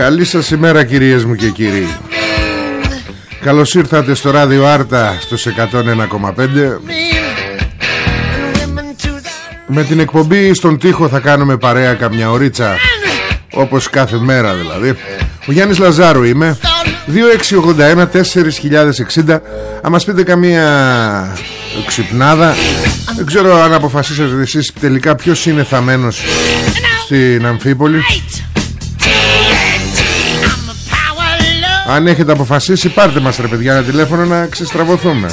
Καλή σας ημέρα κυρίες μου και κύριοι. Καλώς ήρθατε στο ράδιο Άρτα στους 101,5 Με την εκπομπή στον τοίχο θα κάνουμε παρέα καμιά ωρίτσα Όπως κάθε μέρα δηλαδή. Ο Γιάννης Λαζάρου είμαι. 2681 4060 Αν μας πείτε καμία ξυπνάδα Δεν ξέρω αν αποφασίσατε εσείς τελικά ποιος είναι θαμένος στην Αμφίπολη Αν έχετε αποφασίσει πάρτε μας ρε παιδιά ένα τηλέφωνο να ξεστραβωθούμε.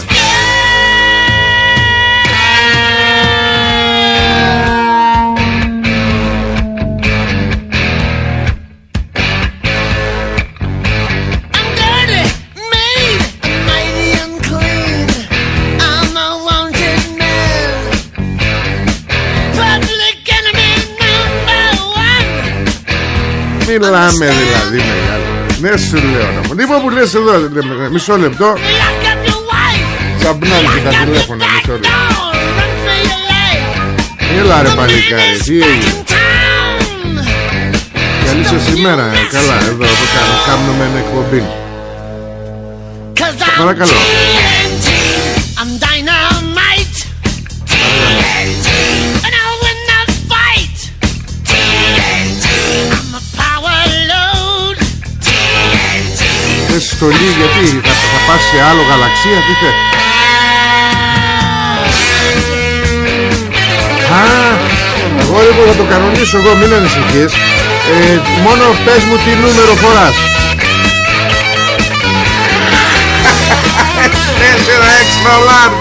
Μιλάμε δηλαδή μεγάλο ναι σου λέω να μου. Λοιπόν που λες εδώ Μισό λεπτό. Τσαμπνάνε και τα τηλέφωνα Μισό λεπτό. Έλα ρε παλικάρι Τι έγινε; Καλή σας ημέρα Καλά εδώ που κάνουμε ένα εκπομπή. Παρακαλώ θες στολή γιατί θα, θα πας σε άλλο γαλαξία τι θες; Α, εγώ λοιπόν θα το κανονίσω εγώ μην ανησυχείς. Ε, Μόνο πες μου τι νούμερο φοράς. Τέσσερα έξτρα large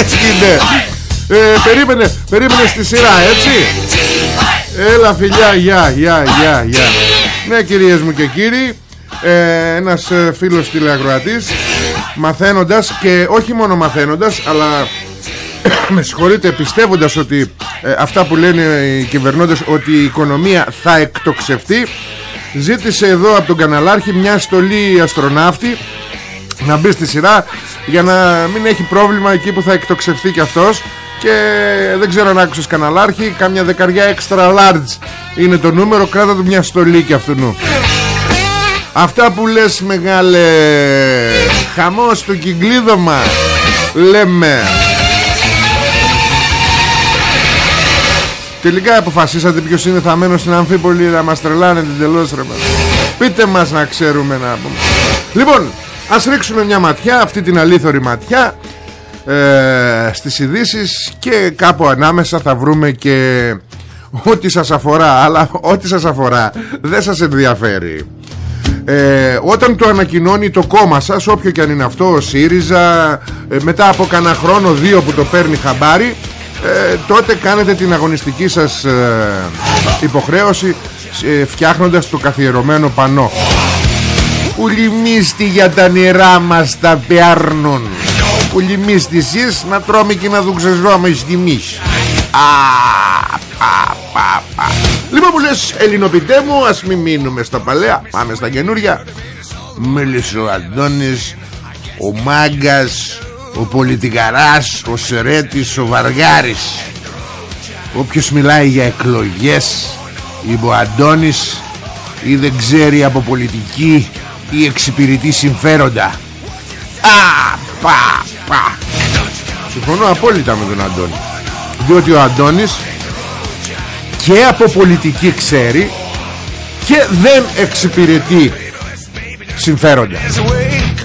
Έτσι είναι. Ε, περίμενε, περίμενε στη σειρά έτσι. Έλα φιλιά, γεια, γεια, γεια, γεια Ναι κυρίες μου και κύριοι ε, Ένας ε, φίλος τηλεακροατής Μαθαίνοντας και όχι μόνο μαθαίνοντας Αλλά με συγχωρείτε πιστεύοντας ότι ε, Αυτά που λένε οι κυβερνώντες Ότι η οικονομία θα εκτοξευτεί Ζήτησε εδώ από τον καναλάρχη Μια στολή αστροναύτη Να μπει στη σειρά Για να μην έχει πρόβλημα εκεί που θα εκτοξευτεί και αυτός. Και δεν ξέρω αν άκουσες καναλάρχη Κάμια δεκαριά extra large Είναι το νούμερο Κράτα του μια στολή και αυτού νου. Αυτά που λες μεγάλε Χαμός στο κυκλίδωμα Λέμε. Τελικά αποφασίσατε ποιος είναι θαμένος στην Αμφίπολη Να μας τρελάνετε τελώς ρε Πείτε μας να ξέρουμε να πούμε. Λοιπόν ας ρίξουμε μια ματιά Αυτή την αλήθωρη ματιά ε, στις ειδήσεις και κάπου ανάμεσα θα βρούμε και ό,τι σας αφορά αλλά ό,τι σας αφορά δεν σας ενδιαφέρει. Ε, όταν το ανακοινώνει το κόμμα σας όποιο και αν είναι αυτό ο ΣΥΡΙΖΑ ε, μετά από κανένα χρόνο δύο που το παίρνει χαμπάρι ε, τότε κάνετε την αγωνιστική σας ε, υποχρέωση φτιάχνοντας το καθιερωμένο πανό. Που για τα νερά μας τα παίρνουν που λυμίστε εσείς να τρώμε και να δοξαζόμαστε εμείς. Α, α, πα, πα. Λοιπόν που λες ελληνοποιητέ μου Ας μην μείνουμε στα παλαιά Πάμε στα καινούρια. Μίλησε ο Αντώνης Ο Μάγκας Ο Πολιτικαράς Ο Σερέτης Ο Βαργάρης. Όποιος μιλάει για εκλογές Είπε ο Αντώνης Ή δεν ξέρει από πολιτική Ή εξυπηρετεί συμφέροντα. Α, πα, πα. Συμφωνώ απόλυτα με τον Αντώνη Διότι ο Αντώνης Και από πολιτική ξέρει Και δεν εξυπηρετεί Συμφέροντα.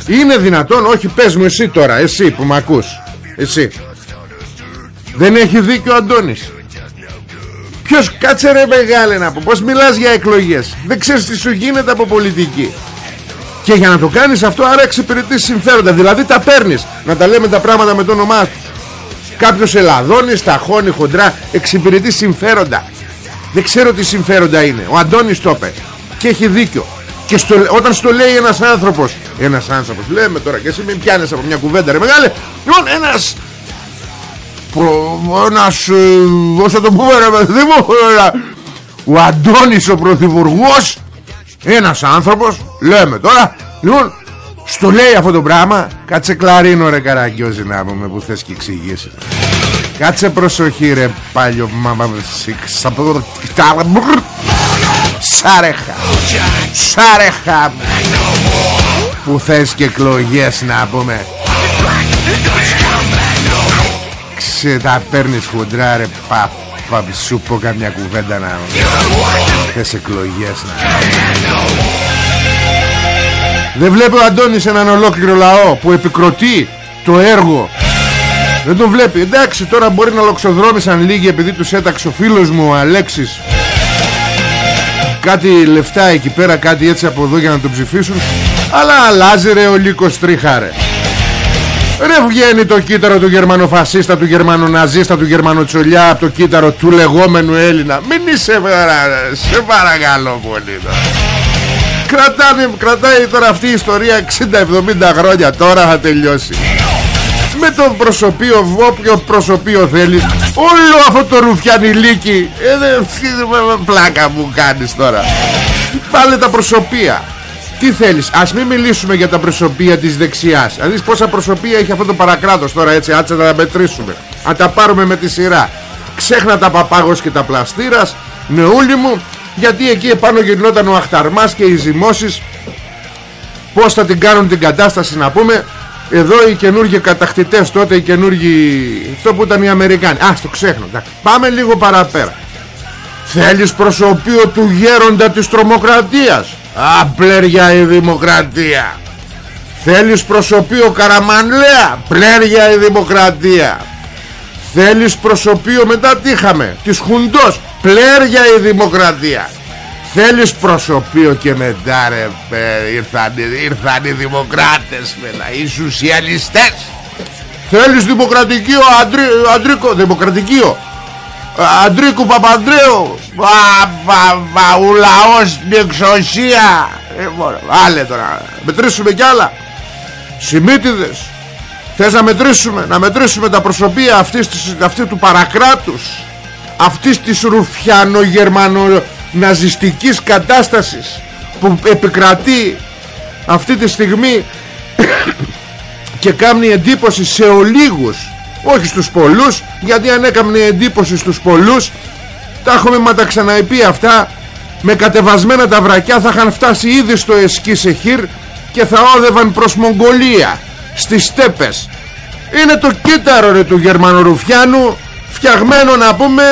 Είναι δυνατόν Όχι πες μου εσύ τώρα Εσύ που με ακούς Εσύ. Δεν έχει δίκιο ο Αντώνης. Ποιος κάτσε ρε μεγάλε να πω Πως μιλάς για εκλογές. Δεν ξέρεις τι σου γίνεται από πολιτική. Και για να το κάνεις αυτό Άρα εξυπηρετείς συμφέροντα. Δηλαδή τα παίρνεις Να τα λέμε τα πράγματα με το όνομά τους Κάποιος ελαδώνει σταχώνει χοντρά Εξυπηρετεί συμφέροντα. Δεν ξέρω τι συμφέροντα είναι. Ο Αντώνης το είπε. Και έχει δίκιο. Και στο, όταν στο λέει ένας άνθρωπος Ένας άνθρωπος λέμε τώρα και εσύ μην πιάνεις από μια κουβέντα ρε μεγάλε. Λοιπόν ένας προ, Ένας ε, θα το πούμε ρε παιδί μου Ο Αντώνης ο πρωθυπουργός Ένας άνθρωπος Λέμε τώρα. Λοιπόν στο λέει αυτό το πράγμα Κάτσε κλαρίνο ρε καραγκιόζη να πούμε που θες και εξηγήσεις. Κάτσε προσοχή ρε πάλιο μάμα Σάρεχα Σάρεχα Που θες και εκλογές να πούμε. Ξε τα παίρνεις χοντρά ρε πα, πα, Σου πω καμιά κουβέντα να Θες εκλογές να Δεν βλέπει ο Αντώνης έναν ολόκληρο λαό Που επικροτεί το έργο. Δεν το βλέπει. Εντάξει τώρα μπορεί να λοξοδρόμησαν λίγοι Επειδή τους έταξε ο φίλος μου ο Αλέξης. Κάτι λεφτά εκεί πέρα κάτι έτσι από εδώ για να τον ψηφίσουν. Αλλά αλλάζει ρε ο Λύκος Τρίχα ρε Ρε βγαίνει το κύτταρο του γερμανοφασίστα, του γερμανοναζίστα, του γερμανοτσολιά από το κύτταρο του λεγόμενου Έλληνα. Μην είσαι σε παρακαλώ πολύ τώρα. Κρατάνε, κρατάει τώρα αυτή η ιστορία 60-70 χρόνια. Τώρα θα τελειώσει. Με το προσωπείο όποιο προσωπείο θέλεις. Όλο αυτό το ρουφιανιλίκι ε, δε, πλάκα μου κάνεις τώρα. Πάλε τα προσωπεία. Τι θέλεις ας μην μιλήσουμε για τα προσωπεία της δεξιάς. Αν δεις πόσα προσωπεία έχει αυτό το παρακράτος τώρα έτσι άτσε να τα μετρήσουμε. Αν τα πάρουμε με τη σειρά. Ξέχνα τα παπάγος και τα πλαστήρας. Νεούλη μου γιατί εκεί επάνω γυρνόταν ο Αχταρμάς και οι ζυμώσεις. Πως θα την κάνουν την κατάσταση να πούμε. Εδώ οι καινούργιοι κατακτητές τότε οι καινούργιοι αυτό που ήταν οι Αμερικάνοι. Α, το ξέχνω πάμε λίγο παραπέρα. Θέλεις προσωπείο του γέροντα της τρομοκρατίας. Α, πλέρια η δημοκρατία. Θέλεις προσωπείο Καραμανλέα. Πλέρια η δημοκρατία Θέλεις προσωπείο μετά τι είχαμε; Της Χουντός. Πλέρια η δημοκρατία. Θέλεις προσωπείο και μετά ρε ήρθαν, ήρθαν οι δημοκράτες μετά, οι σοσιαλιστές. Θέλεις δημοκρατικείο αντρί, Αντρίκο Δημοκρατικείο. Αντρίκου Παπαντρέου Ο λαός την εξουσία. Ε, Άλλε τώρα Μετρήσουμε κι άλλα. Σημίτιδες Θες να μετρήσουμε Να μετρήσουμε τα προσωπία αυτής, αυτή του παρακράτους Αυτής της ρουφιανο-γερμανο ναζιστικής κατάστασης που επικρατεί αυτή τη στιγμή και κάνει εντύπωση σε ολίγους όχι στους πολλούς γιατί αν έκαμνε εντύπωση στους πολλούς τα έχουμε μα τα ξαναεπεί αυτά με κατεβασμένα τα βρακιά θα είχαν φτάσει ήδη στο Εσκή Σεχίρ και θα όδευαν προς Μογγολία στις στέπες. Είναι το κύτταρο ρε, του Γερμανορουφιάνου φτιαγμένο να πούμε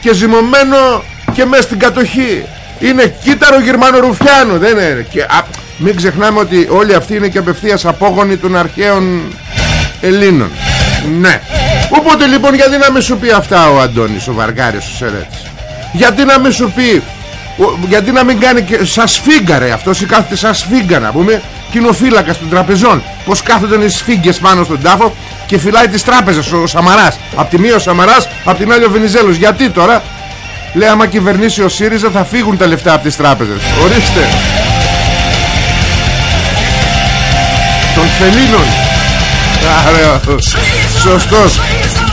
και ζυμωμένο και μέσα στην κατοχή. Είναι κύτταρο Γερμανορουφιάνου δεν είναι και, α, μην ξεχνάμε ότι όλοι αυτοί είναι και απευθείας απόγονοι των αρχαίων Ελλήνων. Ναι. Οπότε λοιπόν γιατί να μην σου πει αυτά ο Αντώνης ο Βαργάρης ο Σερέτης; Γιατί να μην σου πει γιατί να μην κάνει και σας σφίγγαρε αυτός ή κάθεται σας σφίγγα να πούμε κοινοφύλακα των τραπεζών. Πως κάθονται οι σφίγγες πάνω στον τάφο και φυλάει τις τράπεζες. Ο Σαμαράς απ' τη μία ο Σαμαράς απ' την άλλη ο Βενιζέλος. Γιατί τώρα; Λέει άμα κυβερνήσει ο ΣΥΡΙΖΑ θα φύγουν τα λεφτά από τις τράπεζες. Ορίστε. Των Φελίνων Σωστός.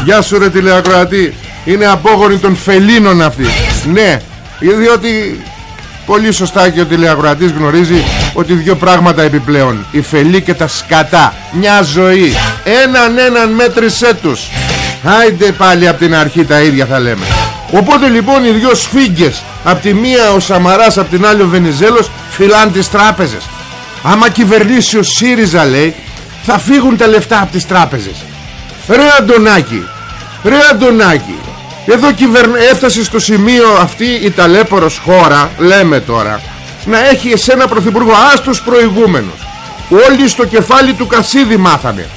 Γεια σου ρε τηλεακροατή. Είναι απόγονοι των φελίνων αυτοί. Ναι Διότι Πολύ σωστά και ο τηλεαγροατής γνωρίζει ότι δύο πράγματα επιπλέον. Η φελή και τα σκατά. Μια ζωή. Έναν έναν μέτρησέ τους. Άιντε πάλι από την αρχή τα ίδια θα λέμε. Οπότε λοιπόν οι δυο σφίγγες Απ' τη μία ο Σαμαράς Απ' την άλλη ο Βενιζέλος Φυλάν τις τράπεζες. Άμα κυβερνήσει ο ΣΥΡΙΖΑ λέει Θα φύγουν τα λεφτά από τις τράπεζες. Ρε Αντωνάκη Ρε Αντωνάκη εδώ κυβερνά έφτασε στο σημείο αυτή η ταλέπορος χώρα Λέμε τώρα Να έχει εσένα πρωθυπουργό Ας τους προηγούμενους. Όλοι στο κεφάλι του Κασίδη μάθανε.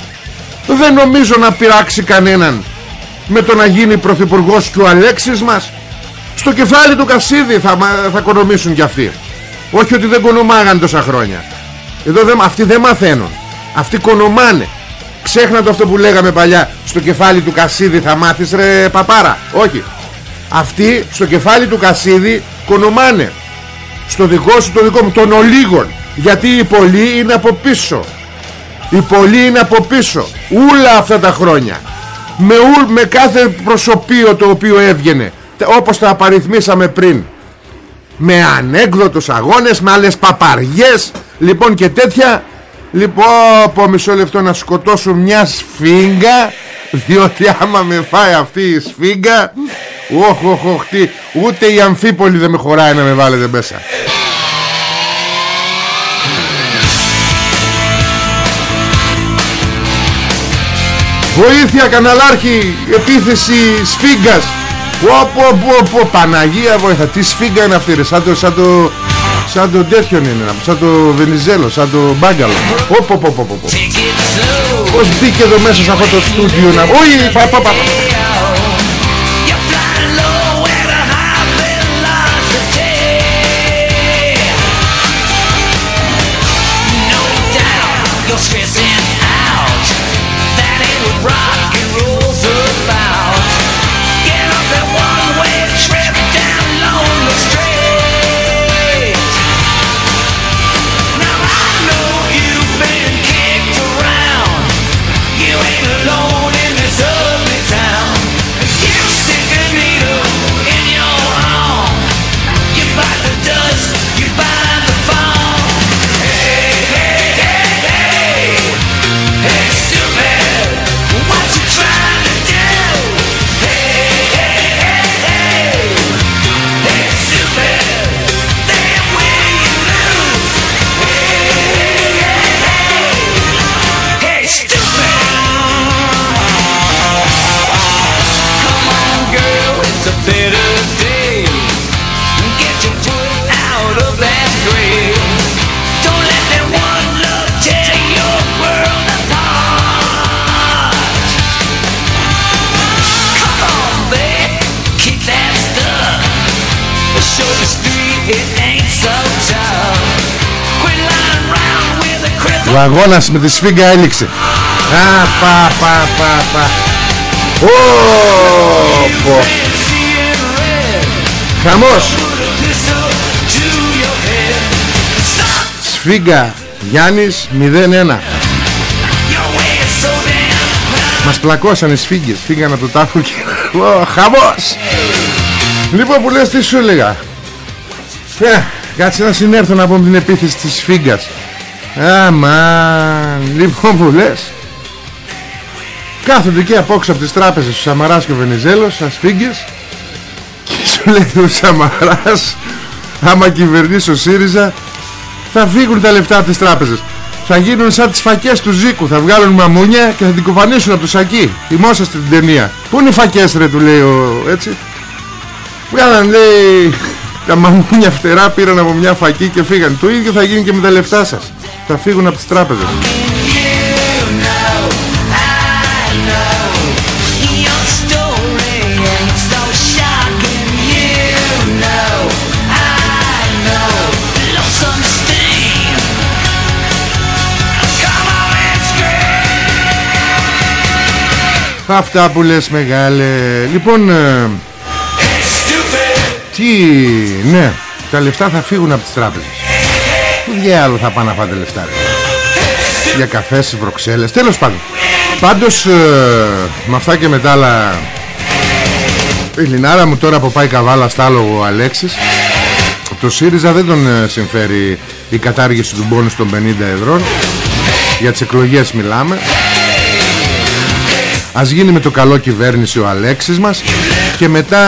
Δεν νομίζω να πειράξει κανέναν Με το να γίνει πρωθυπουργός και ο Αλέξης μας. Στο κεφάλι του Κασίδη θα, θα κονομήσουν κι αυτοί. Όχι ότι δεν κονομάγαν τόσα χρόνια. Εδώ δεν, αυτοί δεν μαθαίνουν. Αυτοί κονομάνε Ξέχνα το αυτό που λέγαμε παλιά Στο κεφάλι του Κασίδη θα μάθεις ρε παπάρα. Όχι. Αυτοί στο κεφάλι του Κασίδη κονομάνε. Στο δικό σου το δικό μου Των ολίγων. Γιατί οι πολλοί είναι από πίσω. Οι πολλοί είναι από πίσω. Ούλα αυτά τα χρόνια. Με, ου, με κάθε προσωπείο το οποίο έβγαινε. Όπως τα απαριθμίσαμε πριν. Με ανέκδοτους αγώνες Με άλλες παπαριές. Λοιπόν και τέτοια Λοιπόν πω μισό λεπτό να σκοτώσω μια σφίγγα Διότι άμα με φάει αυτή η σφίγγα Όχ όχ όχ τι Ούτε η αμφίπολη δεν με χωράει να με βάλετε μέσα. Βοήθεια καναλάρχη Επίθεση σφίγγας. Πω πω πω Παναγία βοήθεια. Τι σφίγγα είναι αυτή ρε Σαν το, σαν το Σαν το τέτοιον είναι Σαν το Βενιζέλο Σαν το Μπάγκαλο. Πω πω πω Πως μπήκε εδώ μέσα σε αυτό το στούντιο να... Όχι πα, πα, πα. Ο αγώνας με τη σφίγγα έληξε. Α, πα, πα, πα, πα. Ω, Χαμός. Σφίγγα Γιάννης 0-1 Μας πλακώσαν οι σφίγγες Φύγαν από το τάφο και... Ω, χαμός. Λοιπόν που λες τι σου έλεγα; Ε, Κάτσε να συνέρθω να πω την επίθεση της σφίγγας Αμάν Λοιπόν που λες. Κάθονται εκεί απόξω από τις τράπεζες Ο Σαμαράς και ο Βενιζέλος Σας φίγκες Και σου λέει ο Σαμαράς Άμα κυβερνήσει ο ΣΥΡΙΖΑ Θα φύγουν τα λεφτά από τις τράπεζες. Θα γίνουν σαν τις φακές του Ζήκου Θα βγάλουν μαμούνια και θα την κουπανίσουν από το σακί Θυμόσαστε την ταινία. Πού είναι οι φακές ρε του λέει ο, έτσι. Βγάλαν λέει τα μαμούνια φτερά πήραν από μια φακή και φύγαν Το ίδιο θα γίνει και με τα λεφτά σας Θα φύγουν από τις τράπεζες. Αυτά που λες μεγάλε. Λοιπόν ε, Τι Ναι Τα λεφτά θα φύγουν από τις τράπεζες Πού διάλο θα πάνε αυτά τα λεφτά ρε. Για καφές στις Βροξέλλες Τέλος πάντων. Πάντως ε, Με αυτά και μετά άλλα Η Λινάρα μου τώρα που πάει καβάλα στα άλογο ο Αλέξης Το ΣΥΡΙΖΑ δεν τον ε, συμφέρει η κατάργηση του πόνου των 50 ευρώ. Για τις εκλογές μιλάμε. Ας γίνει με το καλό κυβέρνηση ο Αλέξης μας Και μετά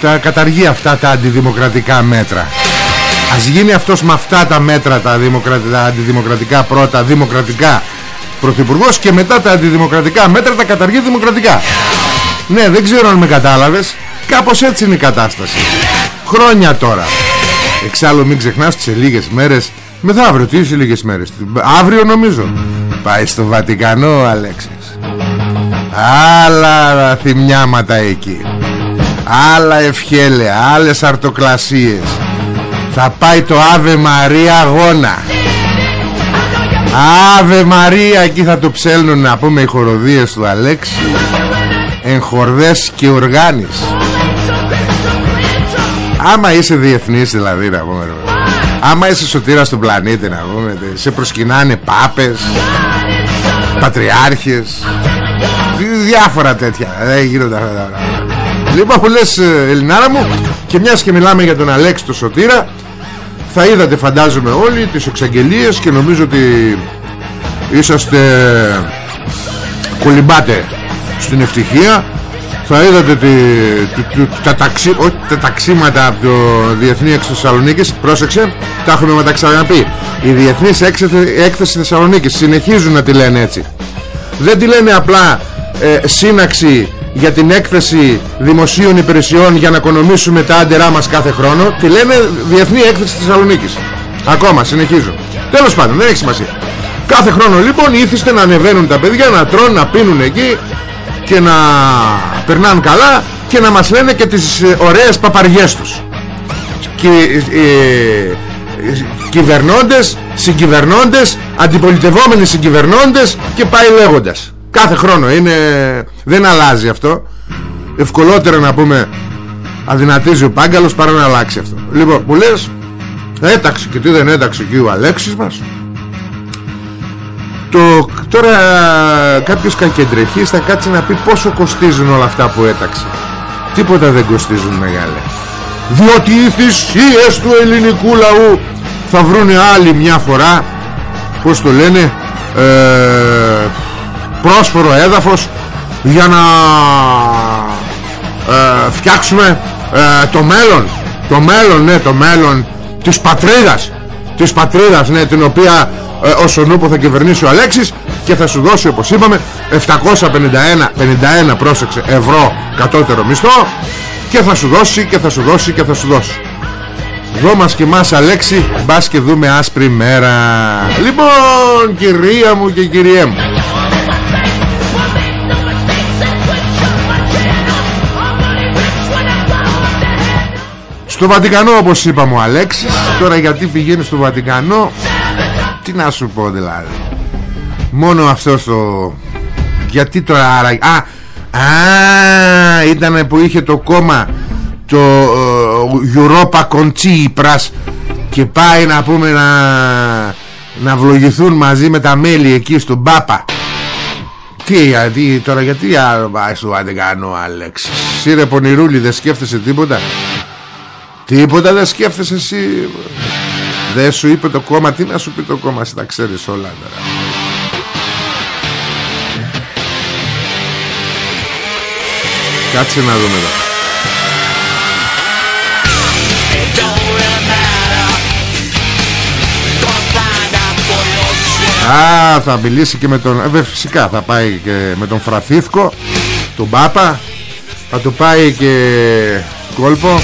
τα καταργεί αυτά τα αντιδημοκρατικά μέτρα Ας γίνει αυτός με αυτά τα μέτρα τα, δημοκρατικά, αντιδημοκρατικά πρώτα δημοκρατικά πρωθυπουργός και μετά τα αντιδημοκρατικά μέτρα τα καταργεί δημοκρατικά. Ναι δεν ξέρω αν με κατάλαβες. Κάπως έτσι είναι η κατάσταση. Χρόνια τώρα. Εξάλλου μην ξεχνάς σε λίγες μέρες μεθαύριο τι σε λίγες μέρες αύριο νομίζω πάει στο Βατικανό Αλέξης. Άλλα θυμιάματα εκεί. Άλλα ευχέλαια άλλες αρτοκλασίες θα πάει το Άβε Μαρία αγώνα. Άβε Μαρία εκεί θα το ψέλνουν να πούμε οι χοροδίες του Αλέξη Εγχορδές και οργάνης. Άμα είσαι διεθνής δηλαδή να πούμε Άμα είσαι σωτήρας του πλανήτη να πούμε Σε προσκυνάνε πάπες Πατριάρχες Διάφορα τέτοια Δεν γίνονται αυτά τα Λοιπόν που λες ε, Ελληνάρα μου Και μιας και μιλάμε για τον Αλέξη το Σωτήρα Θα είδατε φαντάζομαι όλοι Τις εξαγγελίες και νομίζω ότι Είσαστε Κολυμπάτε Στην ευτυχία. Θα είδατε τη, τη, τα, ταξί, όχι, τα ταξίματα από το Διεθνή Έξω Θεσσαλονίκης. Πρόσεξε, τα έχουμε μεταξαναπεί Η Διεθνής Έκθεση Θεσσαλονίκης. Συνεχίζουν να τη λένε έτσι. Δεν τη λένε απλά ε, σύναξη για την έκθεση δημοσίων υπηρεσιών για να οικονομήσουμε τα άντερά μας κάθε χρόνο τη λένε Διεθνή Έκθεση Θεσσαλονίκης. Ακόμα συνεχίζω. Τέλος πάντων δεν έχει σημασία. Κάθε χρόνο λοιπόν ήθιστε να ανεβαίνουν τα παιδιά να τρώνε να πίνουν εκεί και να περνάνε καλά και να μας λένε και τις ε, ωραίες παπαριές τους. Και, ε, ε, κυβερνώντες, συγκυβερνώντες αντιπολιτευόμενοι συγκυβερνώντες και πάει λέγοντας κάθε χρόνο είναι, δεν αλλάζει αυτό. Ευκολότερα να πούμε αδυνατίζει ο Πάγκαλος παρά να αλλάξει αυτό. Λοιπόν που λες έταξε και τι δεν έταξε και ο Αλέξης μας. Το, τώρα κάποιος κακεντρεχής θα κάτσει να πει πόσο κοστίζουν όλα αυτά που έταξε. Τίποτα δεν κοστίζουν μεγάλε. Διότι οι θυσίες του ελληνικού λαού θα βρούνε άλλη μια φορά πως το λένε ε, πρόσφορο έδαφος για να ε, φτιάξουμε ε, το μέλλον το μέλλον ναι το μέλλον της πατρίδας της πατρίδας ναι την οποία ε, όσον ούπο θα κυβερνήσει ο Αλέξης και θα σου δώσει όπως είπαμε 751 51 πρόσεξε ευρώ κατώτερο μισθό και θα σου δώσει και θα σου δώσει και θα σου δώσει. Δώ μας και μας Αλέξη Μπας και δούμε άσπρη μέρα. Λοιπόν κυρία μου και κυριέ μου Στο Βατικανό όπως είπαμε ο Αλέξης. Τώρα γιατί πηγαίνει στο Βατικανό Τι να σου πω δηλαδή. Μόνο αυτό το Γιατί τώρα άρα Α, α ήταν που είχε το κόμμα Το uh, Europa Conchipras Και πάει να πούμε να Να βλογηθούν μαζί με τα μέλη εκεί στον Πάπα. Τι, γιατί, τώρα γιατί άλλο πάει στο Βατικανό Αλέξης; Σύρε πονηρούλη δεν σκέφτεσαι τίποτα; Τίποτα δεν σκέφτεσαι εσύ. Δεν σου είπε το κόμμα Τι να σου πει το κόμμα Εσύ τα ξέρεις όλα τώρα. Κάτσε να δούμε εδώ. Α, θα μιλήσει και με τον... Ε, φυσικά θα πάει και με τον Φραθίθκο Τον Πάπα. Θα του πάει και κόλπο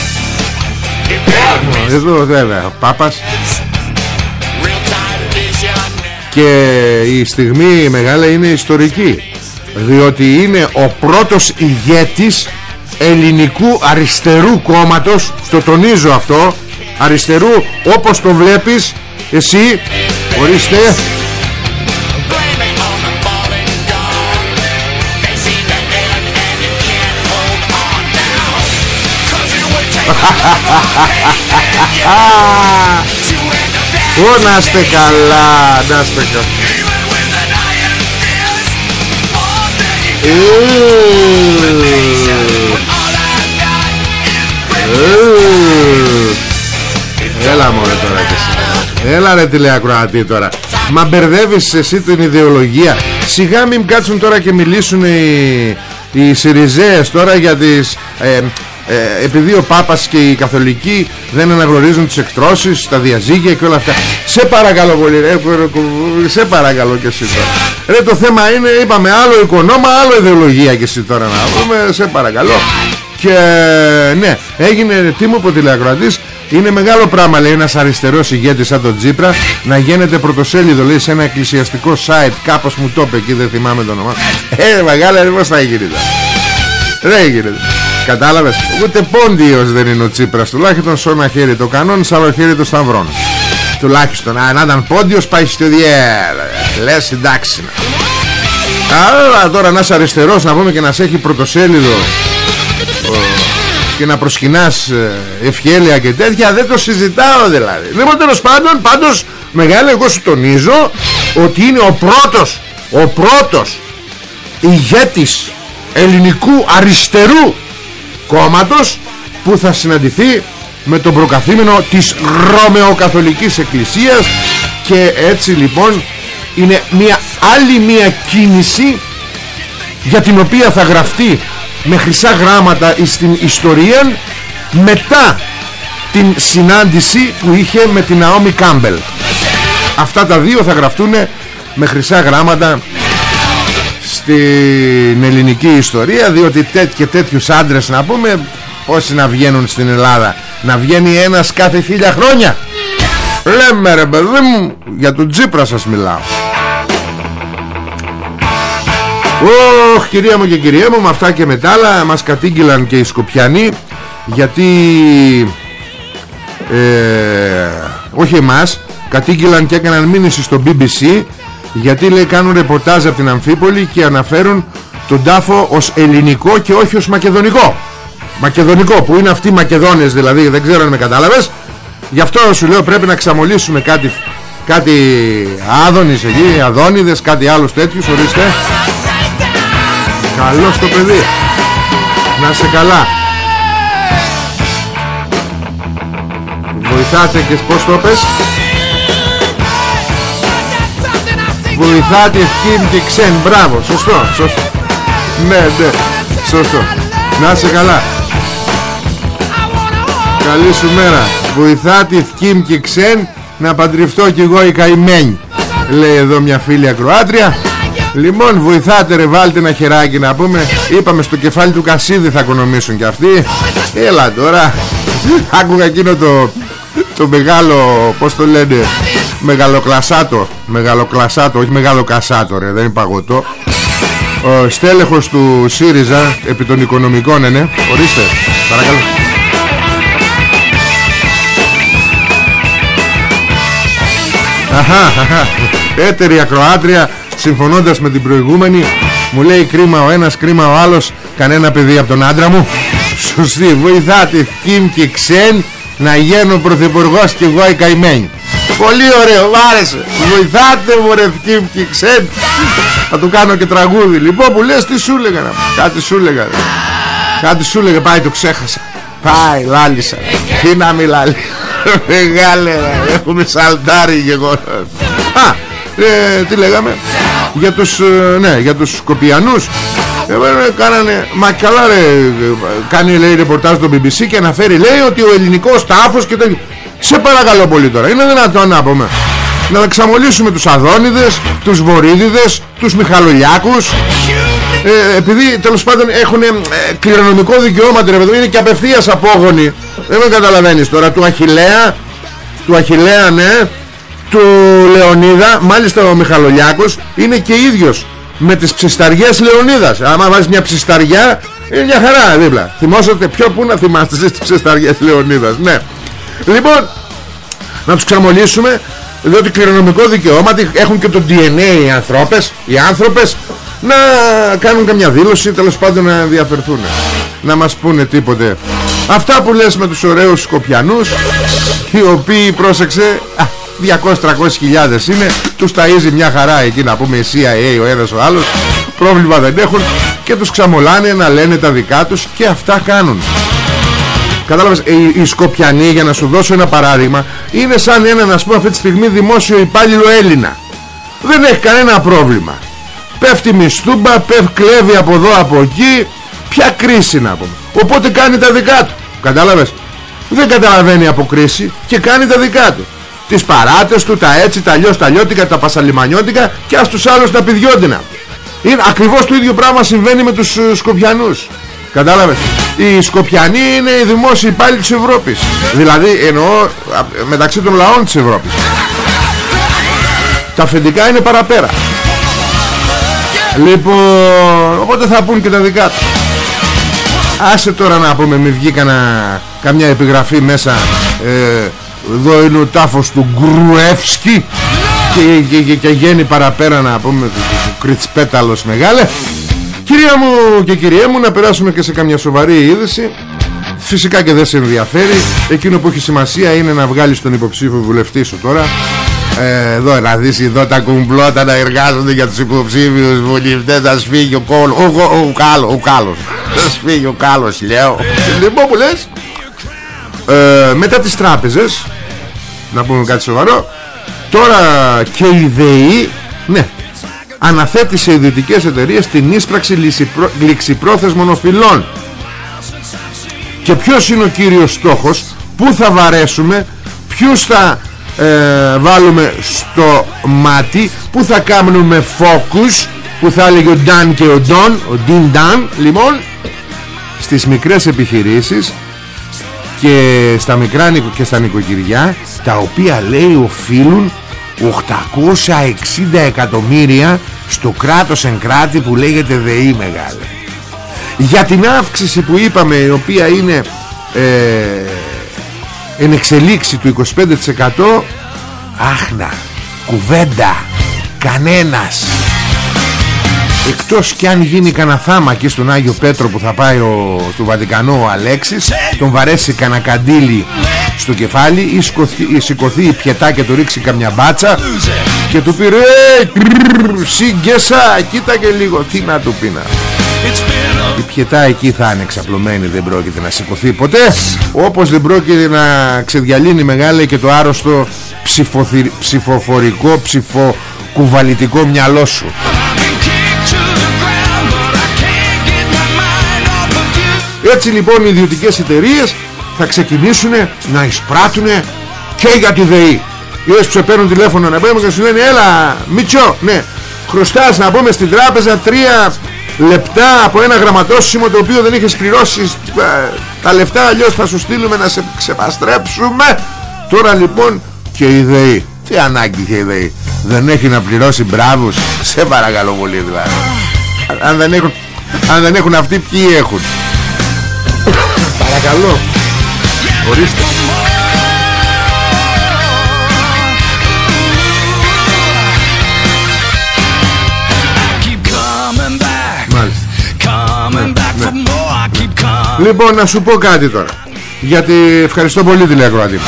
εδώ βέβαια ο Πάπας. Και η στιγμή μεγάλη είναι ιστορική Διότι είναι ο πρώτος ηγέτης ελληνικού αριστερού κόμματος Στο τονίζω αυτό Αριστερού όπως το βλέπεις Εσύ Ορίστε Ω να είστε καλά Να είστε καλά. Έλα μωρέ τώρα και εσύ. Έλα ρε τηλεακροατή τώρα. Μα μπερδεύεις εσύ την ιδεολογία. Σιγά μην κάτσουν τώρα και μιλήσουν οι, οι Σιριζέες τώρα για τις ε, ε, επειδή ο Πάπας και οι Καθολικοί δεν αναγνωρίζουν τις εκτρώσεις, τα διαζύγια και όλα αυτά. Σε παρακαλώ πολύ, ρε, σε παρακαλώ και εσύ τώρα. Ρε το θέμα είναι, είπαμε, άλλο οικονόμα, άλλο ιδεολογία και εσύ τώρα να πούμε, σε παρακαλώ. Και ναι, έγινε τι μου είπε τηλεακροατής είναι μεγάλο πράγμα λέει ένας αριστερός ηγέτης σαν τον Τζίπρα να γίνεται πρωτοσέλιδο λέει σε ένα εκκλησιαστικό site κάπως μου το είπε εκεί δεν θυμάμαι το όνομα Ε μεγάλα πως θα έγινε Δεν γίνεται Κατάλαβες; Ούτε πόντιος δεν είναι ο Τσίπρας. Τουλάχιστον σε ένα χέρι το κανόν Σ' άλλο χέρι το σταυρών Τουλάχιστον αν ήταν πόντιος πάει στο διέλα Λες εντάξει. Αλλά τώρα να είσαι αριστερός Να πούμε και να σε έχει πρωτοσέλιδο. Και να προσκυνάς ε, ευχέλεια και τέτοια δεν το συζητάω δηλαδή. Λοιπόν τέλος πάντων πάντως μεγάλο εγώ σου τονίζω ότι είναι ο πρώτος ο πρώτος ηγέτης ελληνικού αριστερού κόμματος που θα συναντηθεί με τον προκαθήμενο της Ρωμαιοκαθολικής Εκκλησίας και έτσι λοιπόν είναι μια άλλη μια κίνηση για την οποία θα γραφτεί με χρυσά γράμματα στην ιστορία μετά την συνάντηση που είχε με την Ναόμι Κάμπελ αυτά τα δύο θα γραφτούν με χρυσά γράμματα στην ελληνική ιστορία διότι τέ, και τέτοιους άντρες να πούμε πόσοι να βγαίνουν στην Ελλάδα. Να βγαίνει ένας κάθε χίλια χρόνια. Λέμε ρε παιδί μου για τον Τζίπρα σας μιλάω. Ωχ κυρία μου και κυρία μου με αυτά και με τα άλλα μας κατήγγυλαν και οι Σκοπιανοί γιατί ε, όχι εμάς κατήγγυλαν και έκαναν μήνυση στο BBC γιατί λέει κάνουν ρεπορτάζ από την Αμφίπολη και αναφέρουν τον τάφο ως ελληνικό και όχι ως μακεδονικό. Μακεδονικό που είναι αυτοί οι Μακεδόνες δηλαδή δεν ξέρω αν με κατάλαβες. Γι' αυτό σου λέω πρέπει να ξαμολύσουμε κάτι κάτι άδωνης εκεί αδόνιδες κάτι άλλους τέτοιους ορίστε. Καλό στο παιδί. Να σε καλά. Βοηθάτε και πως το πες Βοηθάτε ευκήν και ξέν Μπράβο. Σωστό σωστό. Ναι ναι. Σωστό. Να σε καλά. Καλή σου μέρα. Βοηθάτε ευκήν και ξέν Να παντρευτώ κι εγώ η καημένη Λέει εδώ μια φίλη ακροάτρια. Λοιπόν βοηθάτε ρε βάλτε ένα χεράκι να πούμε. Είπαμε στο κεφάλι του Κασίδη θα οικονομήσουν κι αυτοί. Έλα τώρα. Άκουγα εκείνο το Το μεγάλο Πως το λένε Μεγαλοκλασάτο Μεγαλοκλασάτο όχι μεγαλοκασάτο ρε Δεν είναι παγωτό Ο στέλεχος του ΣΥΡΙΖΑ Επί των οικονομικών είναι Ορίστε παρακαλώ. Αχα, αχα. Έτερη ακροάτρια Συμφωνώντας με την προηγούμενη Μου λέει κρίμα ο ένας κρίμα ο άλλος Κανένα παιδί από τον άντρα μου. Σωστή βοηθάτε Κιμ και ξέν Να γίνω πρωθυπουργός και εγώ η καημένη Πολύ ωραίο, μ' άρεσε. Βοηθάτε μου ρε και ξέν Θα του κάνω και τραγούδι. Λοιπόν που λες τι σου έλεγα Κάτι σου έλεγα Κάτι σου έλεγα πάει το ξέχασα. Πάει λάλησα. Τι να μιλάει Μεγάλε Έχουμε σαλτάρι και εγώ Α ε, Τι λέγαμε; Για τους ε, Ναι για τους Σκοπιανούς. Ε, ε, κάνανε, μα καλά ρε, κάνει λέει ρεπορτάζ στο BBC και αναφέρει λέει ότι ο ελληνικός τάφος και τέτοιο σε παρακαλώ πολύ τώρα Είναι δυνατόν να πούμε. Να ξαμολύσουμε τους Αδόνιδες Τους Βορύδιδες Τους Μιχαλολιάκους. Ε, Επειδή τέλος πάντων έχουν ε, κληρονομικό δικαιώμα Είναι και απευθείας απόγονοι. Δεν με καταλαβαίνεις τώρα Του Αχιλέα Του Αχιλέα ναι Του Λεωνίδα Μάλιστα ο Μιχαλολιάκος Είναι και ίδιος με τις ψισταριές Λεωνίδας. Άμα βάζεις μια ψισταριά είναι μια χαρά δίπλα. Θυμόσατε ποιο που να θυμάστε στις ψισταριές Λεωνίδας Ναι Λοιπόν, να τους ξαμολύσουμε διότι κληρονομικό δικαιώμα έχουν και το DNA οι ανθρώπες, οι άνθρωπες να κάνουν καμιά δήλωση τέλος πάντων να ενδιαφερθούν να μας πούνε τίποτε. Αυτά που λες με τους ωραίους Σκοπιανούς οι οποίοι πρόσεξε 200-300 χιλιάδες είναι τους ταΐζει μια χαρά εκεί να πούμε η CIA ο ένας ο άλλος πρόβλημα δεν έχουν και τους ξαμολάνε να λένε τα δικά τους και αυτά κάνουν Κατάλαβες, οι, οι Σκοπιανοί για να σου δώσω ένα παράδειγμα είναι σαν έναν ας πούμε αυτή τη στιγμή δημόσιο υπάλληλο Έλληνα. Δεν έχει κανένα πρόβλημα. Πέφτει μισθούμπα, πέφτει κλέβει από εδώ από εκεί. Ποια κρίση να πούμε. Οπότε κάνει τα δικά του. Κατάλαβες. Δεν καταλαβαίνει από κρίση και κάνει τα δικά του. Τις παράτες του, τα έτσι, τα αλλιώς, τα λιώτικα, τα πασαλιμανιώτικα και ας τους άλλους τα πηδιόντινα. Είναι ακριβώς το ίδιο πράγμα συμβαίνει με τους ε, Σκοπιανούς. Κατάλαβες. Οι Σκοπιανοί είναι οι δημόσιοι υπάλληλοι της Ευρώπης. Δηλαδή εννοώ μεταξύ των λαών της Ευρώπης. Τα αφεντικά είναι παραπέρα. Λοιπόν, οπότε θα πούν και τα δικά τους. Άσε τώρα να πούμε, μη βγει καμιά επιγραφή μέσα. Ε, εδώ είναι ο τάφος του Γκρουεύσκη και, και, και, γέννη παραπέρα να πούμε του Κριτσπέταλος μεγάλε. Κυρία μου και κυρία μου να περάσουμε και σε καμιά σοβαρή είδηση. Φυσικά και δεν σε ενδιαφέρει. Εκείνο που έχει σημασία είναι να βγάλεις τον υποψήφιο βουλευτή σου τώρα. Ε, Εδώ να δεις εδώ τα κουμπλώτα να εργάζονται για τους υποψήφιους βουλευτές. Να σφίγγει ο κόλος Ο, ο, ο, κάλος, ο κάλος. Να σφίγγει ο κάλος λέω. Λοιπόν που λες. Ε, Μετά τις τράπεζες Να πούμε κάτι σοβαρό. Τώρα και η ΔΕΗ Ναι αναθέτει σε ιδιωτικές εταιρείες την ίσπραξη ληξιπρόθεσμων οφειλών. Και ποιος είναι ο κύριος στόχος πού θα βαρέσουμε ποιους θα ε, βάλουμε στο μάτι πού θα κάνουμε focus που θα έλεγε ο Νταν και ο Ντόν ο Ντιν Νταν λοιπόν στις μικρές επιχειρήσεις και στα μικρά και στα νοικοκυριά τα οποία λέει οφείλουν 860 εκατομμύρια στο κράτος εν κράτη που λέγεται ΔΕΗ μεγάλε. Για την αύξηση που είπαμε η οποία είναι ε, εν εξελίξη του 25% άχνα κουβέντα κανένας. Εκτός κι αν γίνει κανένα θάμα εκεί στον Άγιο Πέτρο που θα πάει ο, στο Βατικανό ο Αλέξης τον βαρέσει κανένα καντήλι στο κεφάλι ή, σκοθεί, ή σηκωθεί η πιετά και του ρίξει καμιά μπάτσα και του πει ρε συγκέσα κοίτα και λίγο τι να του πει να η πιετά εκεί θα είναι εξαπλωμένη δεν πρόκειται να σηκωθεί ποτέ. Όπως δεν πρόκειται να ξεδιαλύνει μεγάλη και το άρρωστο ψηφοφορικό ψηφοκουβαλητικό μυαλό σου. Έτσι λοιπόν οι ιδιωτικές εταιρείες θα ξεκινήσουν να εισπράττουν και για τη ΔΕΗ. Είδες που σε παίρνουν τηλέφωνο να πούμε και σου λένε έλα Μίτσο, ναι, χρωστάς να πούμε στην τράπεζα τρία λεπτά από ένα γραμματόσημο το οποίο δεν είχες πληρώσει ε, τα λεφτά αλλιώς θα σου στείλουμε να σε ξεπαστρέψουμε. Τώρα λοιπόν και η ΔΕΗ. Τι ανάγκη είχε η ΔΕΗ. Δεν έχει να πληρώσει μπράβους. Σε παρακαλώ πολύ δηλαδή. Αν δεν έχουν, αν δεν έχουν αυτοί ποιοι έχουν; Παρακαλώ Ορίστε. Μάλιστα. Ναι. Λοιπόν να σου πω κάτι τώρα. Γιατί ευχαριστώ πολύ τηλεακροατή